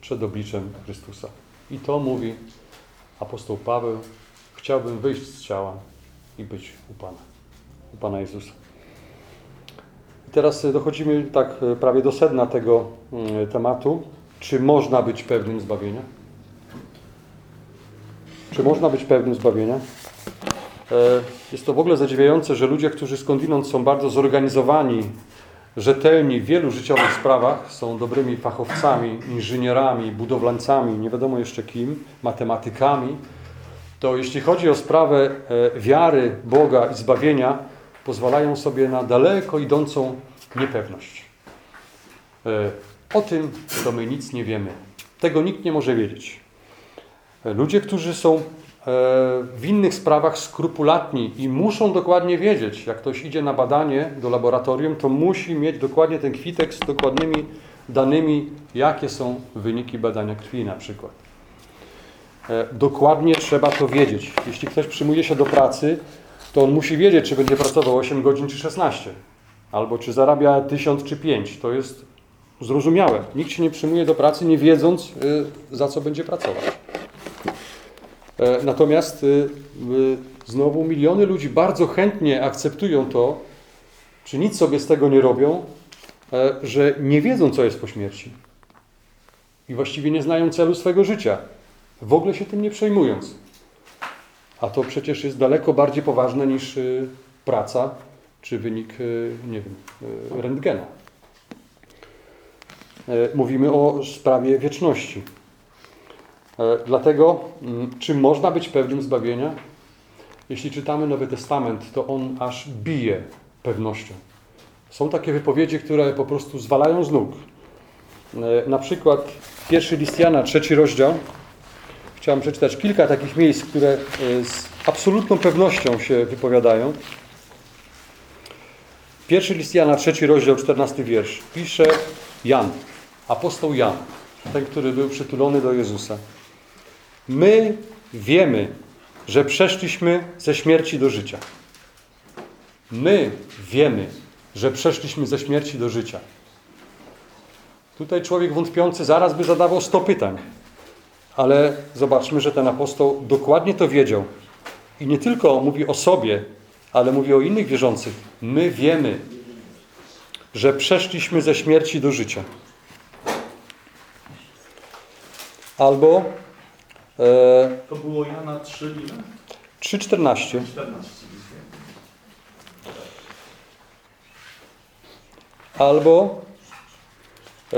przed obliczem Chrystusa. I to mówi apostoł Paweł, chciałbym wyjść z ciała i być u Pana u Pana Jezusa. I teraz y, dochodzimy tak y, prawie do sedna tego y, tematu. Czy można być pewnym zbawienia? Czy można być pewnym zbawienia? E, Jest to w ogóle zadziwiające, że ludzie, którzy skądinąd są bardzo zorganizowani, rzetelni w wielu życiowych sprawach, są dobrymi fachowcami, inżynierami, budowlańcami, nie wiadomo jeszcze kim, matematykami, to jeśli chodzi o sprawę e, wiary, Boga i zbawienia, pozwalają sobie na daleko idącą niepewność. E, O tym to my nic nie wiemy. Tego nikt nie może wiedzieć. E, Ludzie, którzy są w innych sprawach skrupulatni i muszą dokładnie wiedzieć, jak ktoś idzie na badanie do laboratorium, to musi mieć dokładnie ten kwitek z dokładnymi danymi, jakie są wyniki badania krwi na przykład. E, Dokładnie trzeba to wiedzieć. Jeśli ktoś przyjmuje się do pracy, to on musi wiedzieć, czy będzie pracował 8 godzin czy 16, albo czy zarabia 1000 czy 5. To jest zrozumiałe. Nikt się nie przyjmuje do pracy, nie wiedząc, y, za co będzie pracować. E, Natomiast znowu miliony ludzi bardzo chętnie akceptują to, czy nic sobie z tego nie robią, e, że nie wiedzą, co jest po śmierci. I właściwie nie znają celu swego życia, w ogóle się tym nie przejmując. A to przecież jest daleko bardziej poważne niż y, praca czy wynik, y, nie wiem, y, rentgena. E, Mówimy o sprawie wieczności. E, Dlatego, mm, czy można być pewnym zbawienia? Jeśli czytamy Nowy Testament, to on aż bije pewnością. Są takie wypowiedzi, które po prostu zwalają z nóg. E, Na przykład pierwszy list Jana, trzeci rozdział. Chciałem przeczytać kilka takich miejsc, które e, z absolutną pewnością się wypowiadają. Pierwszy list Jana, trzeci rozdział, czternasty wiersz. Pisze Jan, apostoł Jan, ten, który był przytulony do Jezusa. My wiemy, że przeszliśmy ze śmierci do życia. My wiemy, że przeszliśmy ze śmierci do życia. Tutaj człowiek wątpiący zaraz by zadawał sto pytań. Ale zobaczmy, że ten apostoł dokładnie to wiedział. I nie tylko mówi o sobie, ale mówi o innych wierzących. My wiemy, że przeszliśmy ze śmierci do życia. Albo e, To było Jana 3, ile? 3,14. 14. Albo e,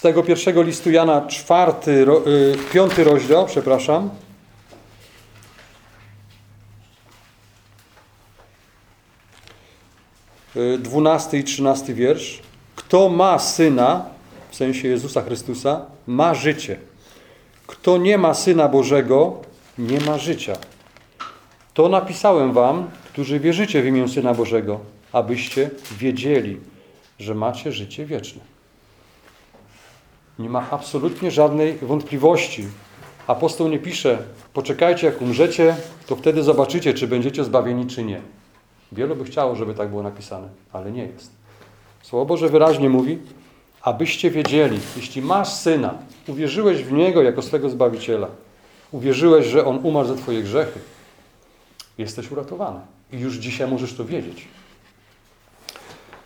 z tego pierwszego listu Jana, czwarty, y, piąty rozdział, przepraszam. Y, Dwunasty i trzynasty wiersz. Kto ma Syna, w sensie Jezusa Chrystusa, ma życie. Kto nie ma Syna Bożego, nie ma życia. To napisałem wam, którzy wierzycie w imię Syna Bożego, abyście wiedzieli, że macie życie wieczne. Nie ma absolutnie żadnej wątpliwości. Apostoł nie pisze, poczekajcie jak umrzecie, to wtedy zobaczycie, czy będziecie zbawieni, czy nie. Wielu by chciało, żeby tak było napisane, ale nie jest. Słowo Boże wyraźnie mówi, abyście wiedzieli, jeśli masz Syna, uwierzyłeś w Niego jako swego Zbawiciela, uwierzyłeś, że On umarł za Twoje grzechy, jesteś uratowany. I już dzisiaj możesz to wiedzieć.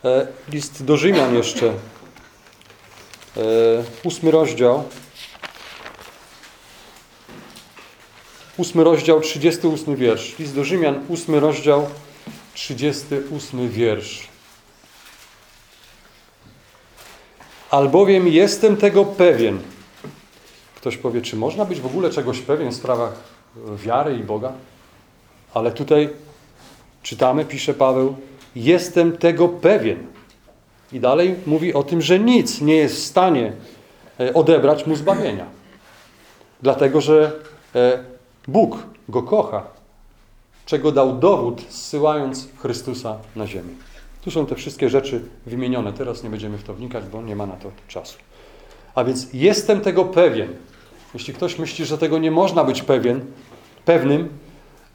E, List do Rzymian jeszcze. E, Ósmy rozdział. Ósmy rozdział, 38 wiersz. List do Rzymian, ósmy rozdział, 38 wiersz. Albowiem jestem tego pewien. Ktoś powie, czy można być w ogóle czegoś pewien w sprawach wiary i Boga? Ale tutaj czytamy, pisze Paweł, jestem tego pewien. I dalej mówi o tym, że nic nie jest w stanie e, odebrać mu zbawienia. Dlatego, że e, Bóg go kocha, czego dał dowód, zsyłając Chrystusa na ziemię. Tu są te wszystkie rzeczy wymienione. Teraz nie będziemy w to wnikać, bo nie ma na to czasu. A więc jestem tego pewien. Jeśli ktoś myśli, że tego nie można być pewien, pewnym,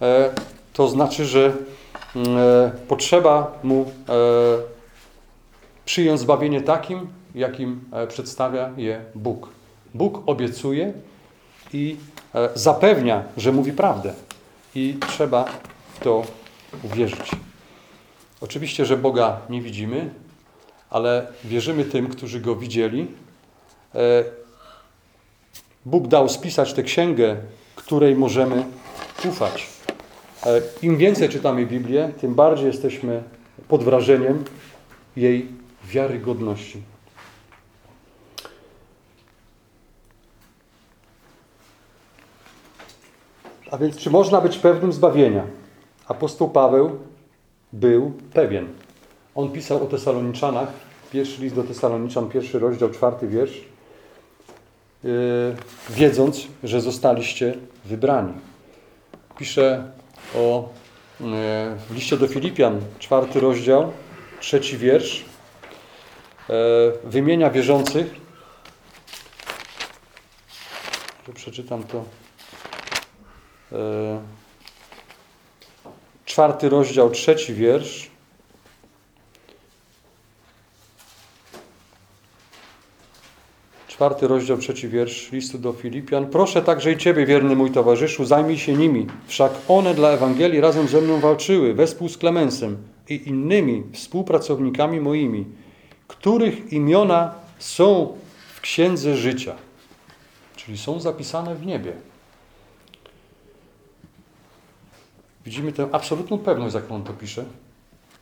e, to znaczy, że e, potrzeba mu e, przyjąć zbawienie takim, jakim przedstawia je Bóg. Bóg obiecuje i zapewnia, że mówi prawdę. I trzeba w to uwierzyć. Oczywiście, że Boga nie widzimy, ale wierzymy tym, którzy Go widzieli. Bóg dał spisać tę księgę, której możemy ufać. Im więcej czytamy Biblię, tym bardziej jesteśmy pod wrażeniem jej wiarygodności. A więc, czy można być pewnym zbawienia? Apostoł Paweł był pewien. On pisał o Tesaloniczanach, pierwszy list do Tesaloniczan, pierwszy rozdział, czwarty wiersz, yy, wiedząc, że zostaliście wybrani. Pisze o, yy, w liście do Filipian, czwarty rozdział, trzeci wiersz, wymienia wierzących. Przeczytam to. Yy, czwarty rozdział, trzeci wiersz. Czwarty rozdział, trzeci wiersz listu do Filipian. Proszę także i Ciebie, wierny mój towarzyszu, zajmij się nimi. Wszak one dla Ewangelii razem ze mną walczyły, wespół z Klemensem i innymi współpracownikami moimi, których imiona są w Księdze Życia, czyli są zapisane w niebie. Widzimy tę absolutną pewność, jak on to pisze,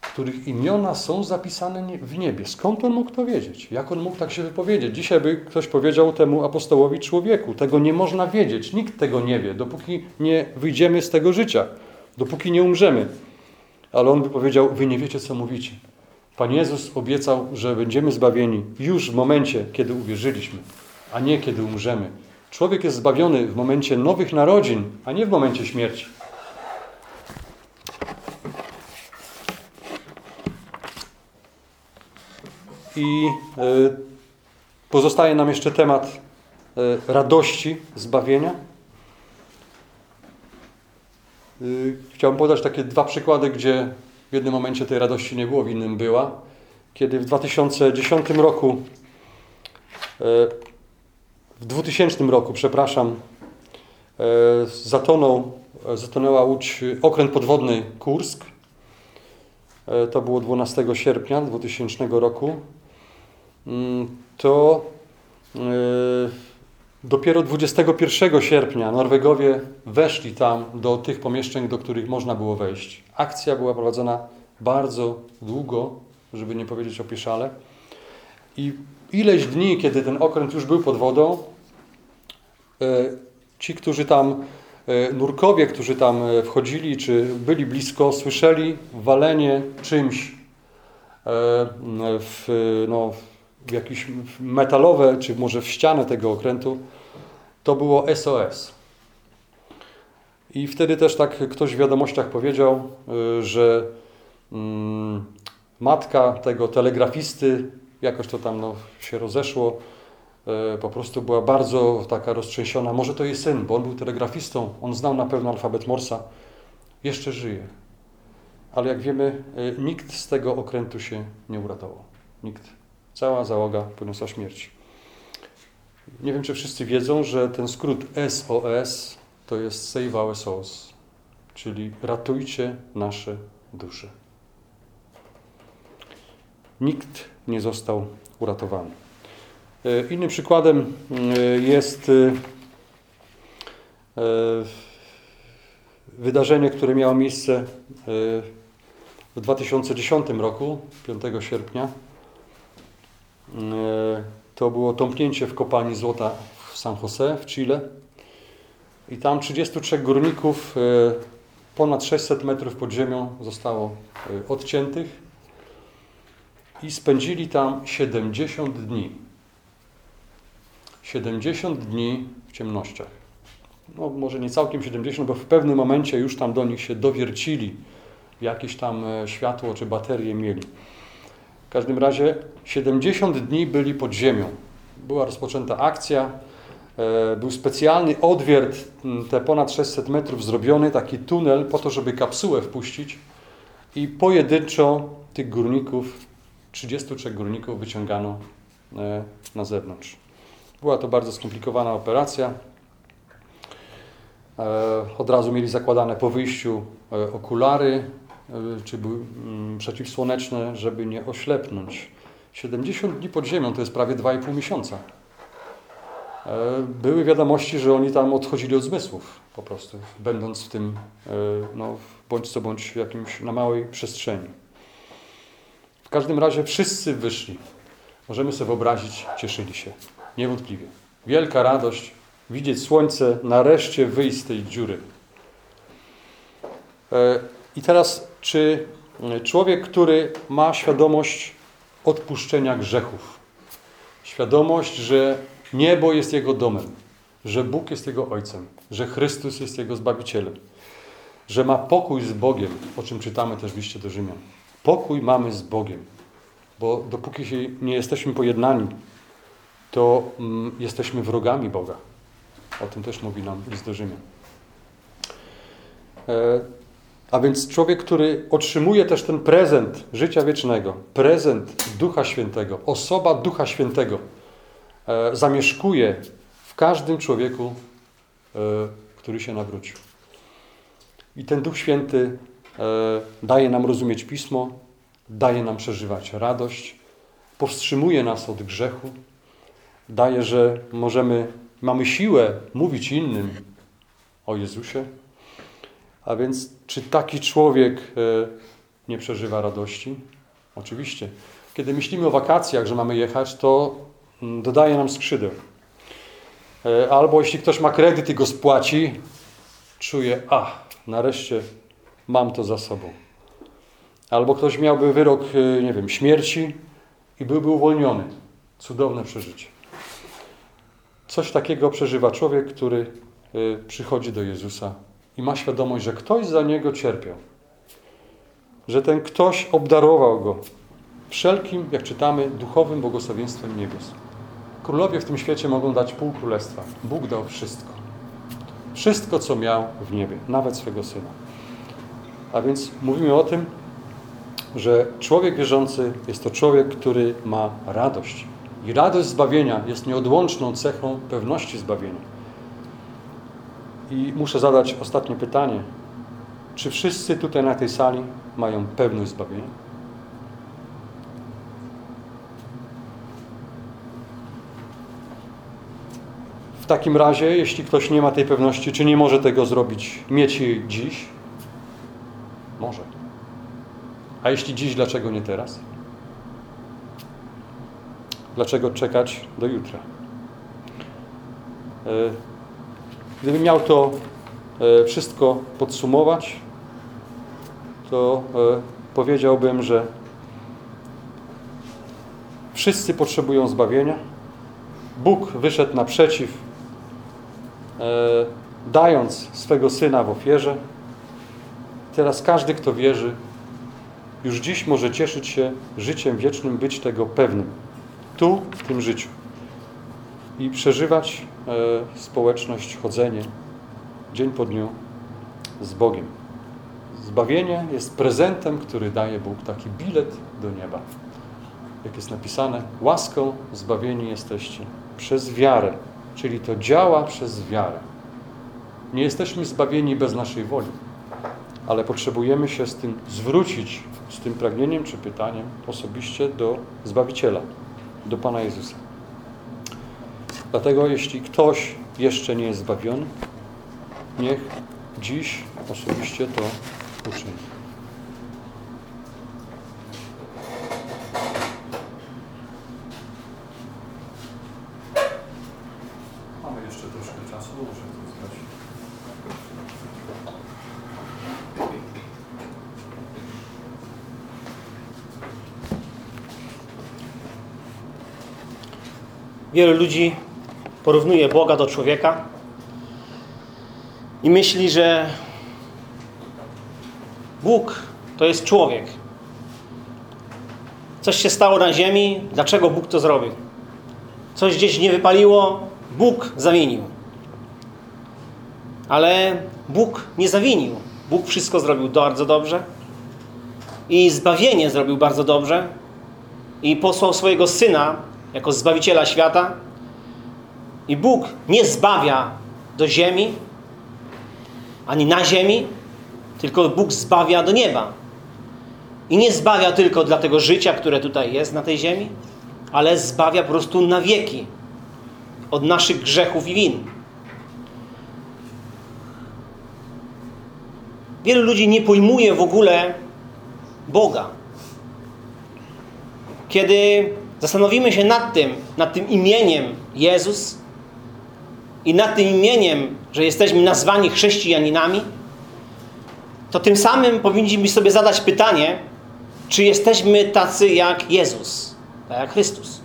których imiona są zapisane w niebie. Skąd on mógł to wiedzieć? Jak on mógł tak się wypowiedzieć? Dzisiaj by ktoś powiedział temu apostołowi człowieku, tego nie można wiedzieć, nikt tego nie wie, dopóki nie wyjdziemy z tego życia, dopóki nie umrzemy. Ale on by powiedział, wy nie wiecie, co mówicie. Pan Jezus obiecał, że będziemy zbawieni już w momencie, kiedy uwierzyliśmy, a nie kiedy umrzemy. Człowiek jest zbawiony w momencie nowych narodzin, a nie w momencie śmierci. I e, pozostaje nam jeszcze temat e, radości zbawienia. E, chciałbym podać takie dwa przykłady, gdzie w jednym momencie tej radości nie było, w innym była. Kiedy w 2010 roku, w 2000 roku, przepraszam, zatonął, zatonęła łódź, okręt podwodny Kursk. To było 12 sierpnia 2000 roku. To dopiero 21 sierpnia Norwegowie weszli tam do tych pomieszczeń, do których można było wejść. Akcja była prowadzona bardzo długo, żeby nie powiedzieć opieszale. I ileś dni, kiedy ten okręt już był pod wodą, ci, którzy tam, nurkowie, którzy tam wchodzili, czy byli blisko, słyszeli walenie czymś w, no, jakieś metalowe, czy może w ścianę tego okrętu. To było SOS. I wtedy też tak ktoś w wiadomościach powiedział, że mm, matka tego telegrafisty, jakoś to tam no, się rozeszło, po prostu była bardzo taka roztrzęsiona. Może to jej syn, bo on był telegrafistą, on znał na pewno alfabet Morsa. Jeszcze żyje. Ale jak wiemy, nikt z tego okrętu się nie uratował. Nikt. Cała załoga poniosła śmierć. Nie wiem, czy wszyscy wiedzą, że ten skrót SOS to jest Save Our Souls, czyli ratujcie nasze dusze. Nikt nie został uratowany. Innym przykładem jest wydarzenie, które miało miejsce w 2010 roku, 5 sierpnia. To było tąpnięcie w kopalni złota w San Jose w Chile. I tam 33 górników ponad 600 metrów pod ziemią zostało odciętych i spędzili tam 70 dni. 70 dni w ciemnościach. No, może nie całkiem 70, bo w pewnym momencie już tam do nich się dowiercili. Jakieś tam światło czy baterie mieli. W każdym razie 70 dni byli pod ziemią. Była rozpoczęta akcja, był specjalny odwiert, te ponad 600 metrów zrobiony, taki tunel po to, żeby kapsułę wpuścić i pojedynczo tych górników, 33 górników wyciągano na zewnątrz. Była to bardzo skomplikowana operacja. Od razu mieli zakładane po wyjściu okulary, czy były przeciwsłoneczne, żeby nie oślepnąć. 70 dni pod ziemią to jest prawie 2,5 miesiąca. Były wiadomości, że oni tam odchodzili od zmysłów po prostu, będąc w tym, no, bądź co bądź jakimś na małej przestrzeni. W każdym razie wszyscy wyszli. Możemy sobie wyobrazić, cieszyli się. Niewątpliwie. Wielka radość widzieć słońce, nareszcie wyjść z tej dziury. I teraz, czy człowiek, który ma świadomość odpuszczenia grzechów, świadomość, że niebo jest jego domem, że Bóg jest jego ojcem, że Chrystus jest jego zbawicielem, że ma pokój z Bogiem, o czym czytamy też w liście do Rzymian. Pokój mamy z Bogiem, bo dopóki się nie jesteśmy pojednani, to mm, jesteśmy wrogami Boga. O tym też mówi nam list do Rzymian. E, a więc człowiek, który otrzymuje też ten prezent życia wiecznego, prezent Ducha Świętego, osoba Ducha Świętego, e, zamieszkuje w każdym człowieku, e, który się nawrócił. I ten Duch Święty daje nam rozumieć Pismo, daje nam przeżywać radość, powstrzymuje nas od grzechu, daje, że możemy, mamy siłę mówić innym o Jezusie. A więc, czy taki człowiek nie przeżywa radości? Oczywiście. Kiedy myślimy o wakacjach, że mamy jechać, to dodaje nam skrzydeł. Albo jeśli ktoś ma kredyt i go spłaci, czuje, a, nareszcie mam to za sobą. Albo ktoś miałby wyrok, nie wiem, śmierci i byłby uwolniony. Cudowne przeżycie. Coś takiego przeżywa człowiek, który przychodzi do Jezusa i ma świadomość, że ktoś za niego cierpiał. Że ten ktoś obdarował go. wszelkim, jak czytamy, duchowym błogosławieństwem niebios. Królowie w tym świecie mogą dać pół królestwa. Bóg dał wszystko. Wszystko, co miał w niebie, nawet swego Syna. A więc mówimy o tym, że człowiek wierzący jest to człowiek, który ma radość. I radość zbawienia jest nieodłączną cechą pewności zbawienia. I muszę zadać ostatnie pytanie. Czy wszyscy tutaj na tej sali mają pewność zbawienia? W takim razie, jeśli ktoś nie ma tej pewności, czy nie może tego zrobić, mieć jej dziś? Może. A jeśli dziś, dlaczego nie teraz? Dlaczego czekać do jutra? E, gdybym miał to e, wszystko podsumować, to e, powiedziałbym, że wszyscy potrzebują zbawienia. Bóg wyszedł naprzeciw, dając swego Syna w ofierze. Teraz każdy, kto wierzy, już dziś może cieszyć się życiem wiecznym, być tego pewnym. Tu, w tym życiu. I przeżywać e, społeczność, chodzenie dzień po dniu z Bogiem. Zbawienie jest prezentem, który daje Bóg, taki bilet do nieba. Jak jest napisane, łaską zbawieni jesteście przez wiarę, czyli to działa przez wiarę. Nie jesteśmy zbawieni bez naszej woli, ale potrzebujemy się z tym zwrócić z tym pragnieniem czy pytaniem osobiście do Zbawiciela, do Pana Jezusa. Dlatego jeśli ktoś jeszcze nie jest zbawiony, niech dziś osobiście to uczyni. Mamy jeszcze troszkę czasu, muszę to zrobić. Wielu ludzi porównuje Boga do człowieka i myśli, że Bóg to jest człowiek. Coś się stało na ziemi, dlaczego Bóg to zrobił? Coś gdzieś nie wypaliło, Bóg zawinił. Ale Bóg nie zawinił. Bóg wszystko zrobił bardzo dobrze i zbawienie zrobił bardzo dobrze i posłał swojego Syna jako Zbawiciela świata. I Bóg nie zbawia do ziemi, ani na ziemi, tylko Bóg zbawia do nieba. I nie zbawia tylko dla tego życia, które tutaj jest na tej ziemi, ale zbawia po prostu na wieki od naszych grzechów i win. Wielu ludzi nie pojmuje w ogóle Boga. Kiedy zastanowimy się nad tym, nad tym imieniem Jezus i nad tym imieniem, że jesteśmy nazwani chrześcijaninami, to tym samym powinniśmy sobie zadać pytanie, czy jesteśmy tacy jak Jezus, tak jak Chrystus.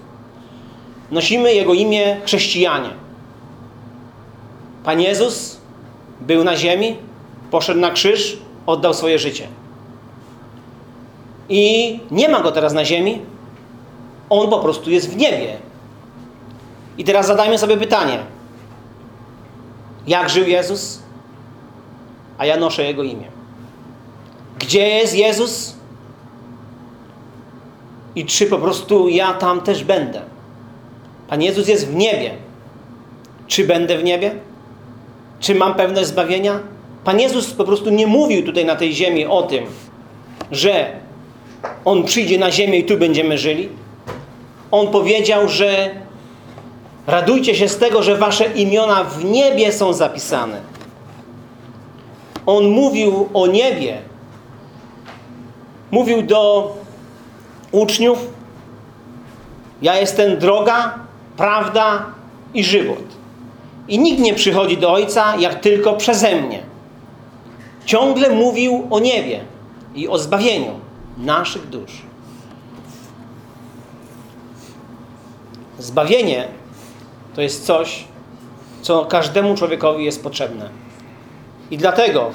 Nosimy Jego imię chrześcijanie. Pan Jezus był na ziemi, poszedł na krzyż, oddał swoje życie. I nie ma Go teraz na ziemi, on po prostu jest w niebie. I teraz zadajmy sobie pytanie. Jak żył Jezus? A ja noszę Jego imię. Gdzie jest Jezus? I czy po prostu ja tam też będę? Pan Jezus jest w niebie. Czy będę w niebie? Czy mam pewność zbawienia? Pan Jezus po prostu nie mówił tutaj na tej ziemi o tym, że On przyjdzie na ziemię i tu będziemy żyli. On powiedział, że radujcie się z tego, że wasze imiona w niebie są zapisane. On mówił o niebie. Mówił do uczniów, ja jestem droga, prawda i żywot. I nikt nie przychodzi do Ojca, jak tylko przeze mnie. Ciągle mówił o niebie i o zbawieniu naszych dusz. Zbawienie to jest coś, co każdemu człowiekowi jest potrzebne. I dlatego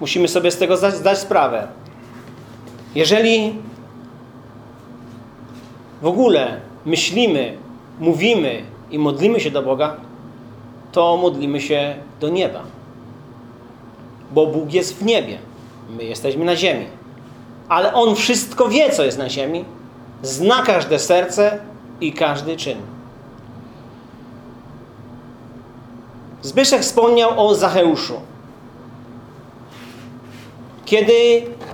musimy sobie z tego zdać, sprawę. Jeżeli w ogóle myślimy, mówimy i modlimy się do Boga, to modlimy się do nieba. Bo Bóg jest w niebie, my jesteśmy na ziemi. Ale On wszystko wie, co jest na ziemi, zna każde serce i każdy czyn. Zbyszek wspomniał o Zacheuszu. Kiedy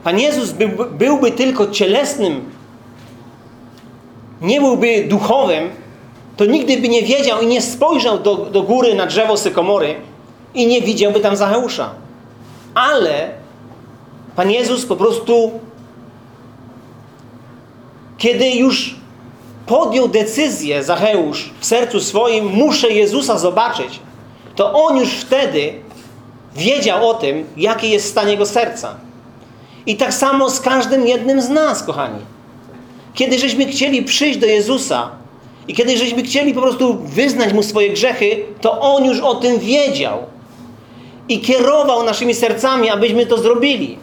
Pan Jezus byłby, byłby tylko cielesnym, nie byłby duchowym, to nigdy by nie wiedział i nie spojrzał do, do góry na drzewo sykomory i nie widziałby tam Zacheusza. Ale Pan Jezus po prostu, kiedy już podjął decyzję, Zacheusz, w sercu swoim, muszę Jezusa zobaczyć, to on już wtedy wiedział o tym, jakie jest stan jego serca. I tak samo z każdym jednym z nas, kochani. Kiedy żeśmy chcieli przyjść do Jezusa i kiedy żeśmy chcieli po prostu wyznać Mu swoje grzechy, to On już o tym wiedział. I kierował naszymi sercami, abyśmy to zrobili.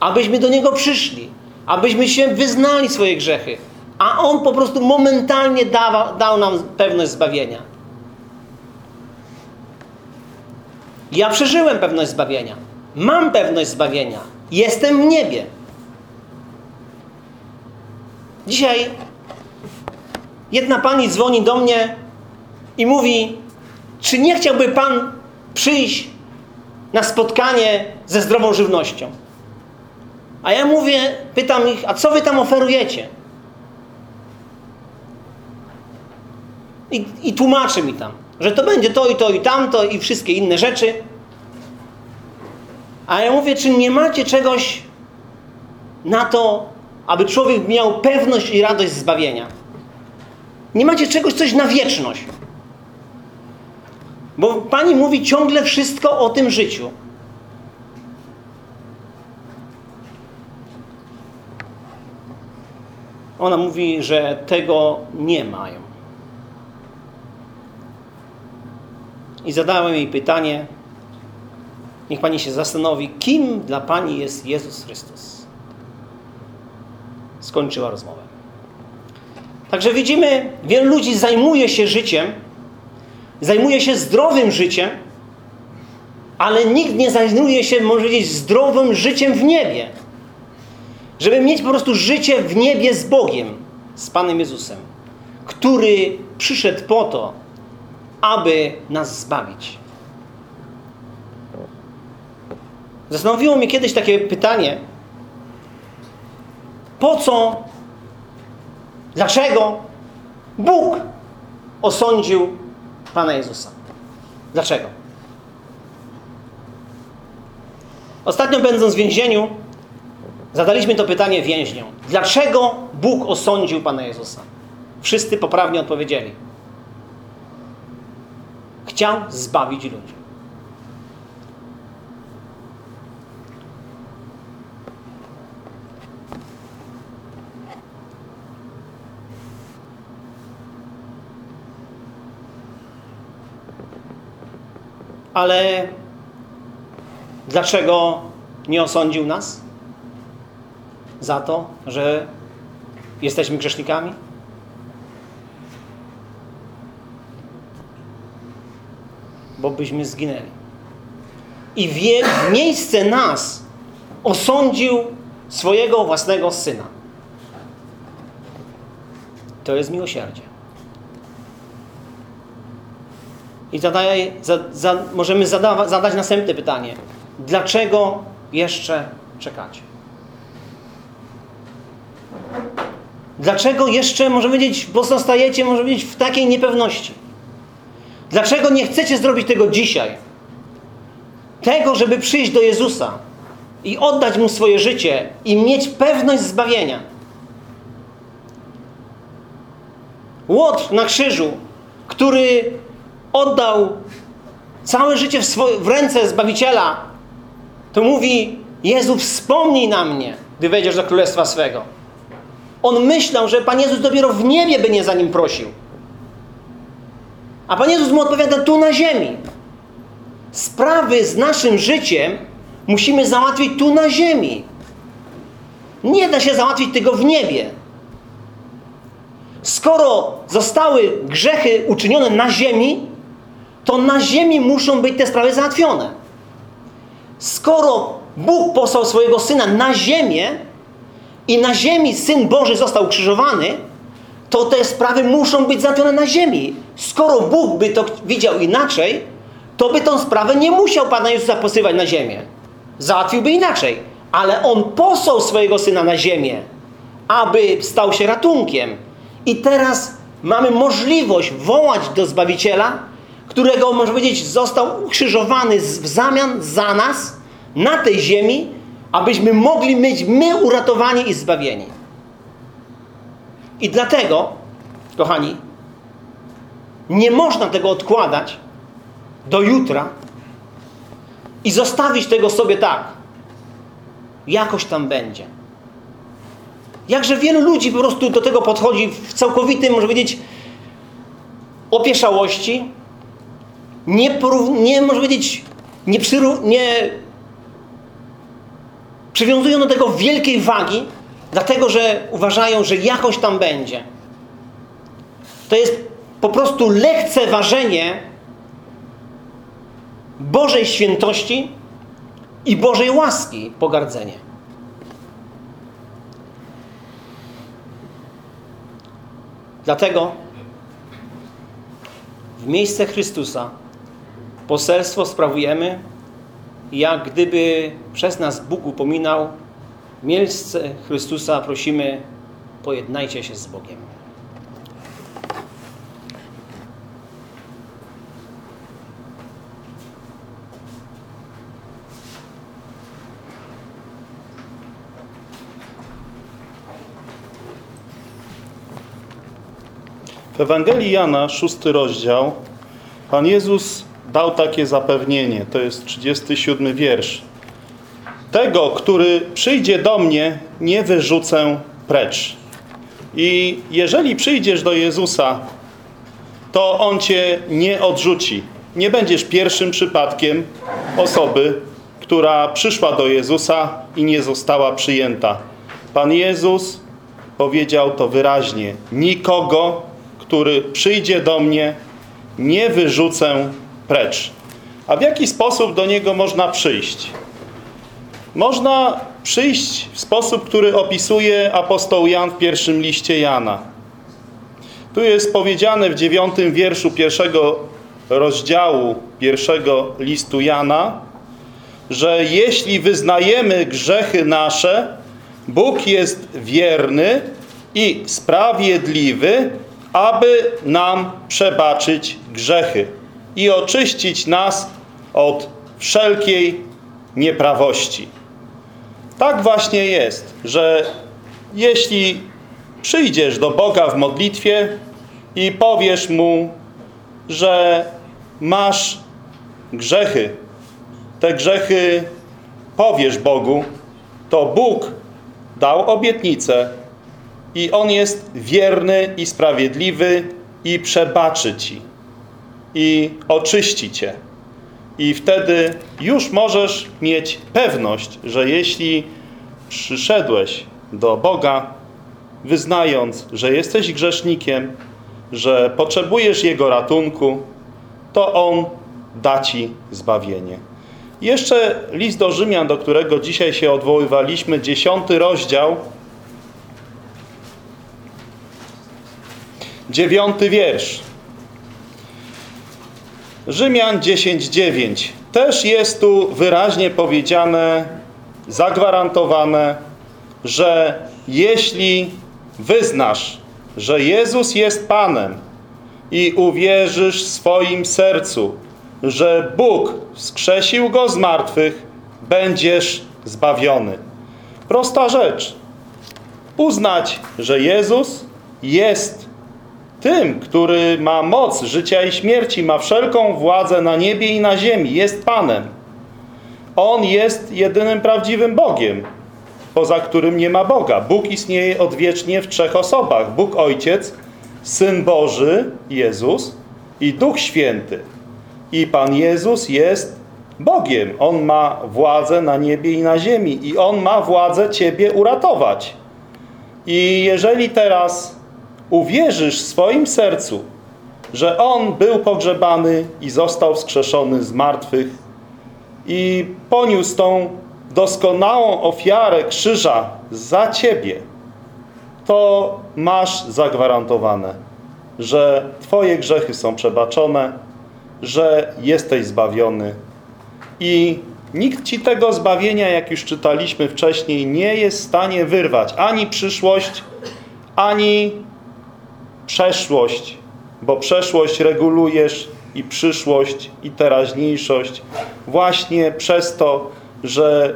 Abyśmy do Niego przyszli. Abyśmy się wyznali swoje grzechy. A On po prostu momentalnie dawał, dał nam pewność zbawienia. Ja przeżyłem pewność zbawienia. Mam pewność zbawienia. Jestem w niebie. Dzisiaj jedna pani dzwoni do mnie i mówi, czy nie chciałby pan przyjść na spotkanie ze zdrową żywnością? A ja mówię, pytam ich, a co wy tam oferujecie? I, I tłumaczy mi tam, że to będzie to i to i tamto i wszystkie inne rzeczy. A ja mówię, czy nie macie czegoś na to, aby człowiek miał pewność i radość zbawienia? Nie macie czegoś, coś na wieczność. Bo Pani mówi ciągle wszystko o tym życiu. Ona mówi, że tego nie mają. I zadałem jej pytanie, niech Pani się zastanowi, kim dla Pani jest Jezus Chrystus. Skończyła rozmowę. Także widzimy, wielu ludzi zajmuje się życiem, zajmuje się zdrowym życiem, ale nikt nie zajmuje się, może powiedzieć, zdrowym życiem w niebie. Żeby mieć po prostu życie w niebie z Bogiem, z Panem Jezusem, który przyszedł po to, aby nas zbawić. Zastanowiło mnie kiedyś takie pytanie, po co, dlaczego Bóg osądził Pana Jezusa? Dlaczego? Ostatnio będąc w więzieniu, zadaliśmy to pytanie więźniom. Dlaczego Bóg osądził Pana Jezusa? Wszyscy poprawnie odpowiedzieli. Chciał zbawić ludzi. Ale dlaczego nie osądził nas? Za to, że jesteśmy grzesznikami? Bo byśmy zginęli. I w miejsce nas osądził swojego własnego syna. To jest miłosierdzie. I zadaje, za, za, możemy zadawa, zadać następne pytanie. Dlaczego jeszcze czekacie? Dlaczego jeszcze, może powiedzieć, pozostajecie, może powiedzieć, w takiej niepewności? Dlaczego nie chcecie zrobić tego dzisiaj? Tego, żeby przyjść do Jezusa i oddać Mu swoje życie i mieć pewność zbawienia. Łotr na krzyżu, który oddał całe życie w, swoje, w ręce Zbawiciela, to mówi, Jezu, wspomnij na mnie, gdy wejdziesz do Królestwa swego. On myślał, że Pan Jezus dopiero w niebie by nie za nim prosił. A Pan Jezus mu odpowiada tu na ziemi. Sprawy z naszym życiem musimy załatwić tu na ziemi. Nie da się załatwić tego w niebie. Skoro zostały grzechy uczynione na ziemi, to na ziemi muszą być te sprawy załatwione. Skoro Bóg posłał swojego Syna na ziemię i na ziemi Syn Boży został ukrzyżowany, to te sprawy muszą być załatwione na ziemi. Skoro Bóg by to widział inaczej, to by tą sprawę nie musiał Pana Jezusa posyłać na ziemię. Załatwiłby inaczej. Ale On posłał swojego Syna na ziemię, aby stał się ratunkiem. I teraz mamy możliwość wołać do Zbawiciela, którego, można powiedzieć, został ukrzyżowany w zamian za nas na tej ziemi, abyśmy mogli być my uratowani i zbawieni. I dlatego, kochani, nie można tego odkładać do jutra i zostawić tego sobie tak. Jakoś tam będzie. Jakże wielu ludzi po prostu do tego podchodzi w całkowitym, może powiedzieć, opieszałości. Nie, nie może powiedzieć, nie, nie przywiązują do tego wielkiej wagi, dlatego że uważają, że jakoś tam będzie. To jest po prostu lekceważenie Bożej świętości i Bożej łaski pogardzenie. Dlatego w miejsce Chrystusa poselstwo sprawujemy, jak gdyby przez nas Bóg upominał, w miejsce Chrystusa prosimy, pojednajcie się z Bogiem. W Ewangelii Jana, szósty rozdział, Pan Jezus dał takie zapewnienie. To jest 37 wiersz. Tego, który przyjdzie do mnie, nie wyrzucę precz. I jeżeli przyjdziesz do Jezusa, to On cię nie odrzuci. Nie będziesz pierwszym przypadkiem osoby, która przyszła do Jezusa i nie została przyjęta. Pan Jezus powiedział to wyraźnie. Nikogo, który przyjdzie do mnie, nie wyrzucę precz. A w jaki sposób do Niego można przyjść? Można przyjść w sposób, który opisuje apostoł Jan w pierwszym liście Jana. Tu jest powiedziane w dziewiątym wierszu pierwszego rozdziału pierwszego listu Jana, że jeśli wyznajemy grzechy nasze, Bóg jest wierny i sprawiedliwy, aby nam przebaczyć grzechy i oczyścić nas od wszelkiej nieprawości. Tak właśnie jest, że jeśli przyjdziesz do Boga w modlitwie i powiesz Mu, że masz grzechy, te grzechy powiesz Bogu, to Bóg dał obietnicę i On jest wierny i sprawiedliwy i przebaczy Ci i oczyści Cię. I wtedy już możesz mieć pewność, że jeśli przyszedłeś do Boga, wyznając, że jesteś grzesznikiem, że potrzebujesz Jego ratunku, to On da Ci zbawienie. Jeszcze list do Rzymian, do którego dzisiaj się odwoływaliśmy, dziesiąty rozdział, dziewiąty wiersz. Rzymian 10:9. Też jest tu wyraźnie powiedziane, zagwarantowane, że jeśli wyznasz, że Jezus jest Panem i uwierzysz swoim sercu, że Bóg wskrzesił Go z martwych, będziesz zbawiony. Prosta rzecz. Uznać, że Jezus jest tym, który ma moc życia i śmierci, ma wszelką władzę na niebie i na ziemi, jest Panem. On jest jedynym prawdziwym Bogiem, poza którym nie ma Boga. Bóg istnieje odwiecznie w trzech osobach. Bóg Ojciec, Syn Boży, Jezus i Duch Święty. I Pan Jezus jest Bogiem. On ma władzę na niebie i na ziemi i On ma władzę Ciebie uratować. I jeżeli teraz uwierzysz w swoim sercu, że On był pogrzebany i został wskrzeszony z martwych i poniósł tą doskonałą ofiarę krzyża za Ciebie, to masz zagwarantowane, że Twoje grzechy są przebaczone, że jesteś zbawiony i nikt Ci tego zbawienia, jak już czytaliśmy wcześniej, nie jest w stanie wyrwać. Ani przyszłość, ani przeszłość, bo przeszłość regulujesz i przyszłość i teraźniejszość właśnie przez to, że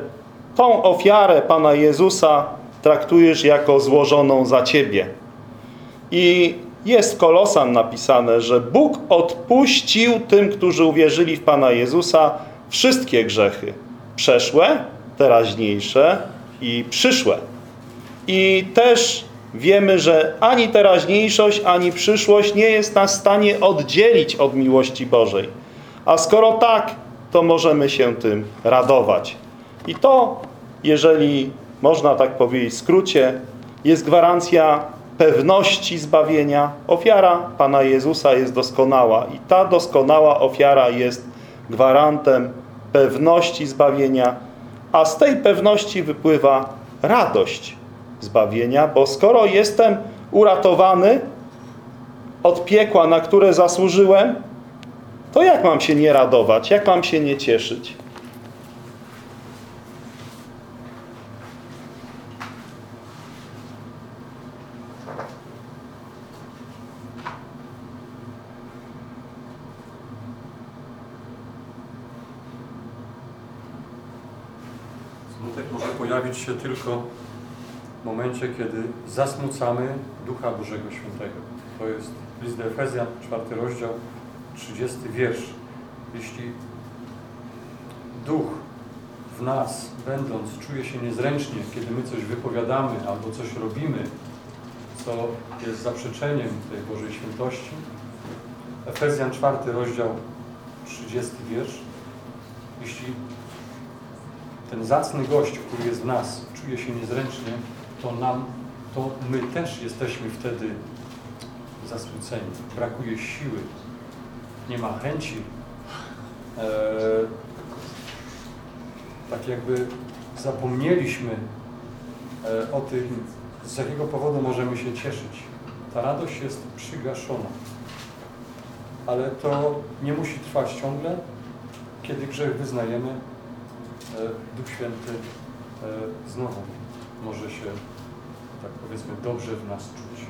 tą ofiarę Pana Jezusa traktujesz jako złożoną za Ciebie. I jest Kolosan napisane, że Bóg odpuścił tym, którzy uwierzyli w Pana Jezusa wszystkie grzechy. Przeszłe, teraźniejsze i przyszłe. I też wiemy, że ani teraźniejszość, ani przyszłość nie jest nas w stanie oddzielić od miłości Bożej. A skoro tak, to możemy się tym radować. I to, jeżeli można tak powiedzieć w skrócie, jest gwarancja pewności zbawienia. Ofiara Pana Jezusa jest doskonała i ta doskonała ofiara jest gwarantem pewności zbawienia, a z tej pewności wypływa radość zbawienia, bo skoro jestem uratowany od piekła, na które zasłużyłem, to jak mam się nie radować, jak mam się nie cieszyć? Może pojawić się tylko momencie, kiedy zasmucamy Ducha Bożego Świętego. To jest list do Efezjan, czwarty rozdział, 30 wiersz. Jeśli Duch w nas, będąc, czuje się niezręcznie, kiedy my coś wypowiadamy albo coś robimy, co jest zaprzeczeniem tej Bożej świętości, Efezjan, czwarty rozdział, 30 wiersz. Jeśli ten zacny gość, który jest w nas, czuje się niezręcznie, to nam, to my też jesteśmy wtedy zasmuceni. Brakuje siły, nie ma chęci. Eee, tak jakby zapomnieliśmy e, o tym, z jakiego powodu możemy się cieszyć. Ta radość jest przygaszona. Ale to nie musi trwać ciągle. Kiedy grzech wyznajemy, e, Duch Święty e, znowu może się, tak powiedzmy, dobrze w nas czuć.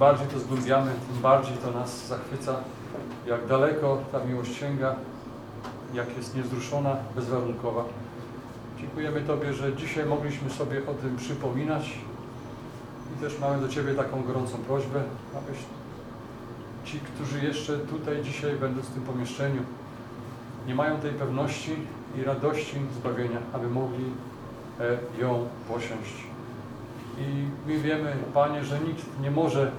Bardziej to zgłębiamy, tym bardziej to nas zachwyca, jak daleko ta miłość sięga, jak jest niewzruszona, bezwarunkowa. Dziękujemy Tobie, że dzisiaj mogliśmy sobie o tym przypominać i też mamy do Ciebie taką gorącą prośbę, abyś ci, którzy jeszcze tutaj dzisiaj będą w tym pomieszczeniu, nie mają tej pewności i radości zbawienia, aby mogli e, ją posiąść. I my wiemy, Panie, że nikt nie może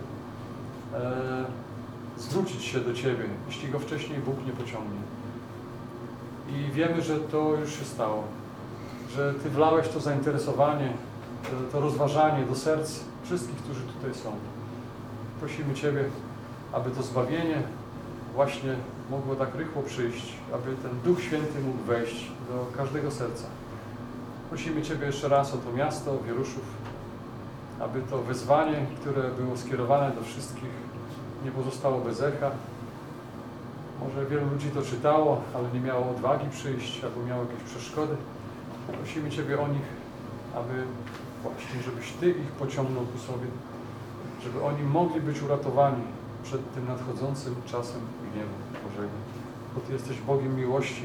zwrócić się do Ciebie, jeśli go wcześniej Bóg nie pociągnie. I wiemy, że to już się stało, że Ty wlałeś to zainteresowanie, to, to rozważanie do serc wszystkich, którzy tutaj są. Prosimy Ciebie, aby to zbawienie właśnie mogło tak rychło przyjść, aby ten Duch Święty mógł wejść do każdego serca. Prosimy Ciebie jeszcze raz o to miasto, Wieruszów, aby to wezwanie, które było skierowane do wszystkich, nie pozostało bez echa. Może wielu ludzi to czytało, ale nie miało odwagi przyjść, albo miało jakieś przeszkody. Prosimy Ciebie o nich, aby właśnie, żebyś Ty ich pociągnął ku sobie, żeby oni mogli być uratowani przed tym nadchodzącym czasem gniewu Bożego. Bo Ty jesteś Bogiem miłości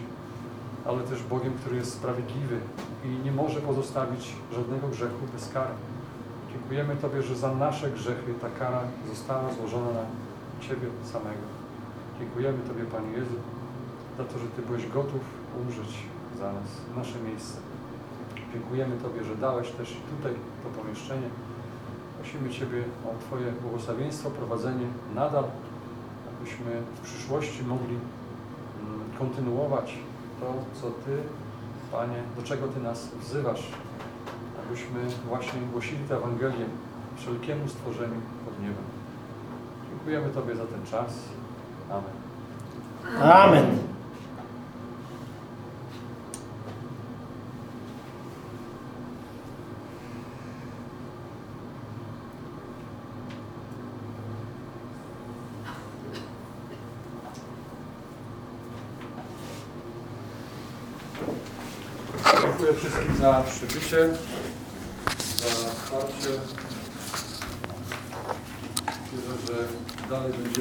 ale też Bogiem, który jest sprawiedliwy i nie może pozostawić żadnego grzechu bez kary. Dziękujemy Tobie, że za nasze grzechy ta kara została złożona na Ciebie samego. Dziękujemy Tobie, Panie Jezu, za to, że Ty byłeś gotów umrzeć za nas, w nasze miejsce. Dziękujemy Tobie, że dałeś też tutaj to pomieszczenie. Prosimy Ciebie o Twoje błogosławieństwo, prowadzenie nadal, abyśmy w przyszłości mogli mm, kontynuować to, co Ty, Panie, do czego Ty nas wzywasz, abyśmy właśnie głosili tę Ewangelię wszelkiemu stworzeniu pod niebem. Dziękujemy Tobie za ten czas. Amen. Amen. Dziękuję wszystkim za przybycie. Że dalej będzie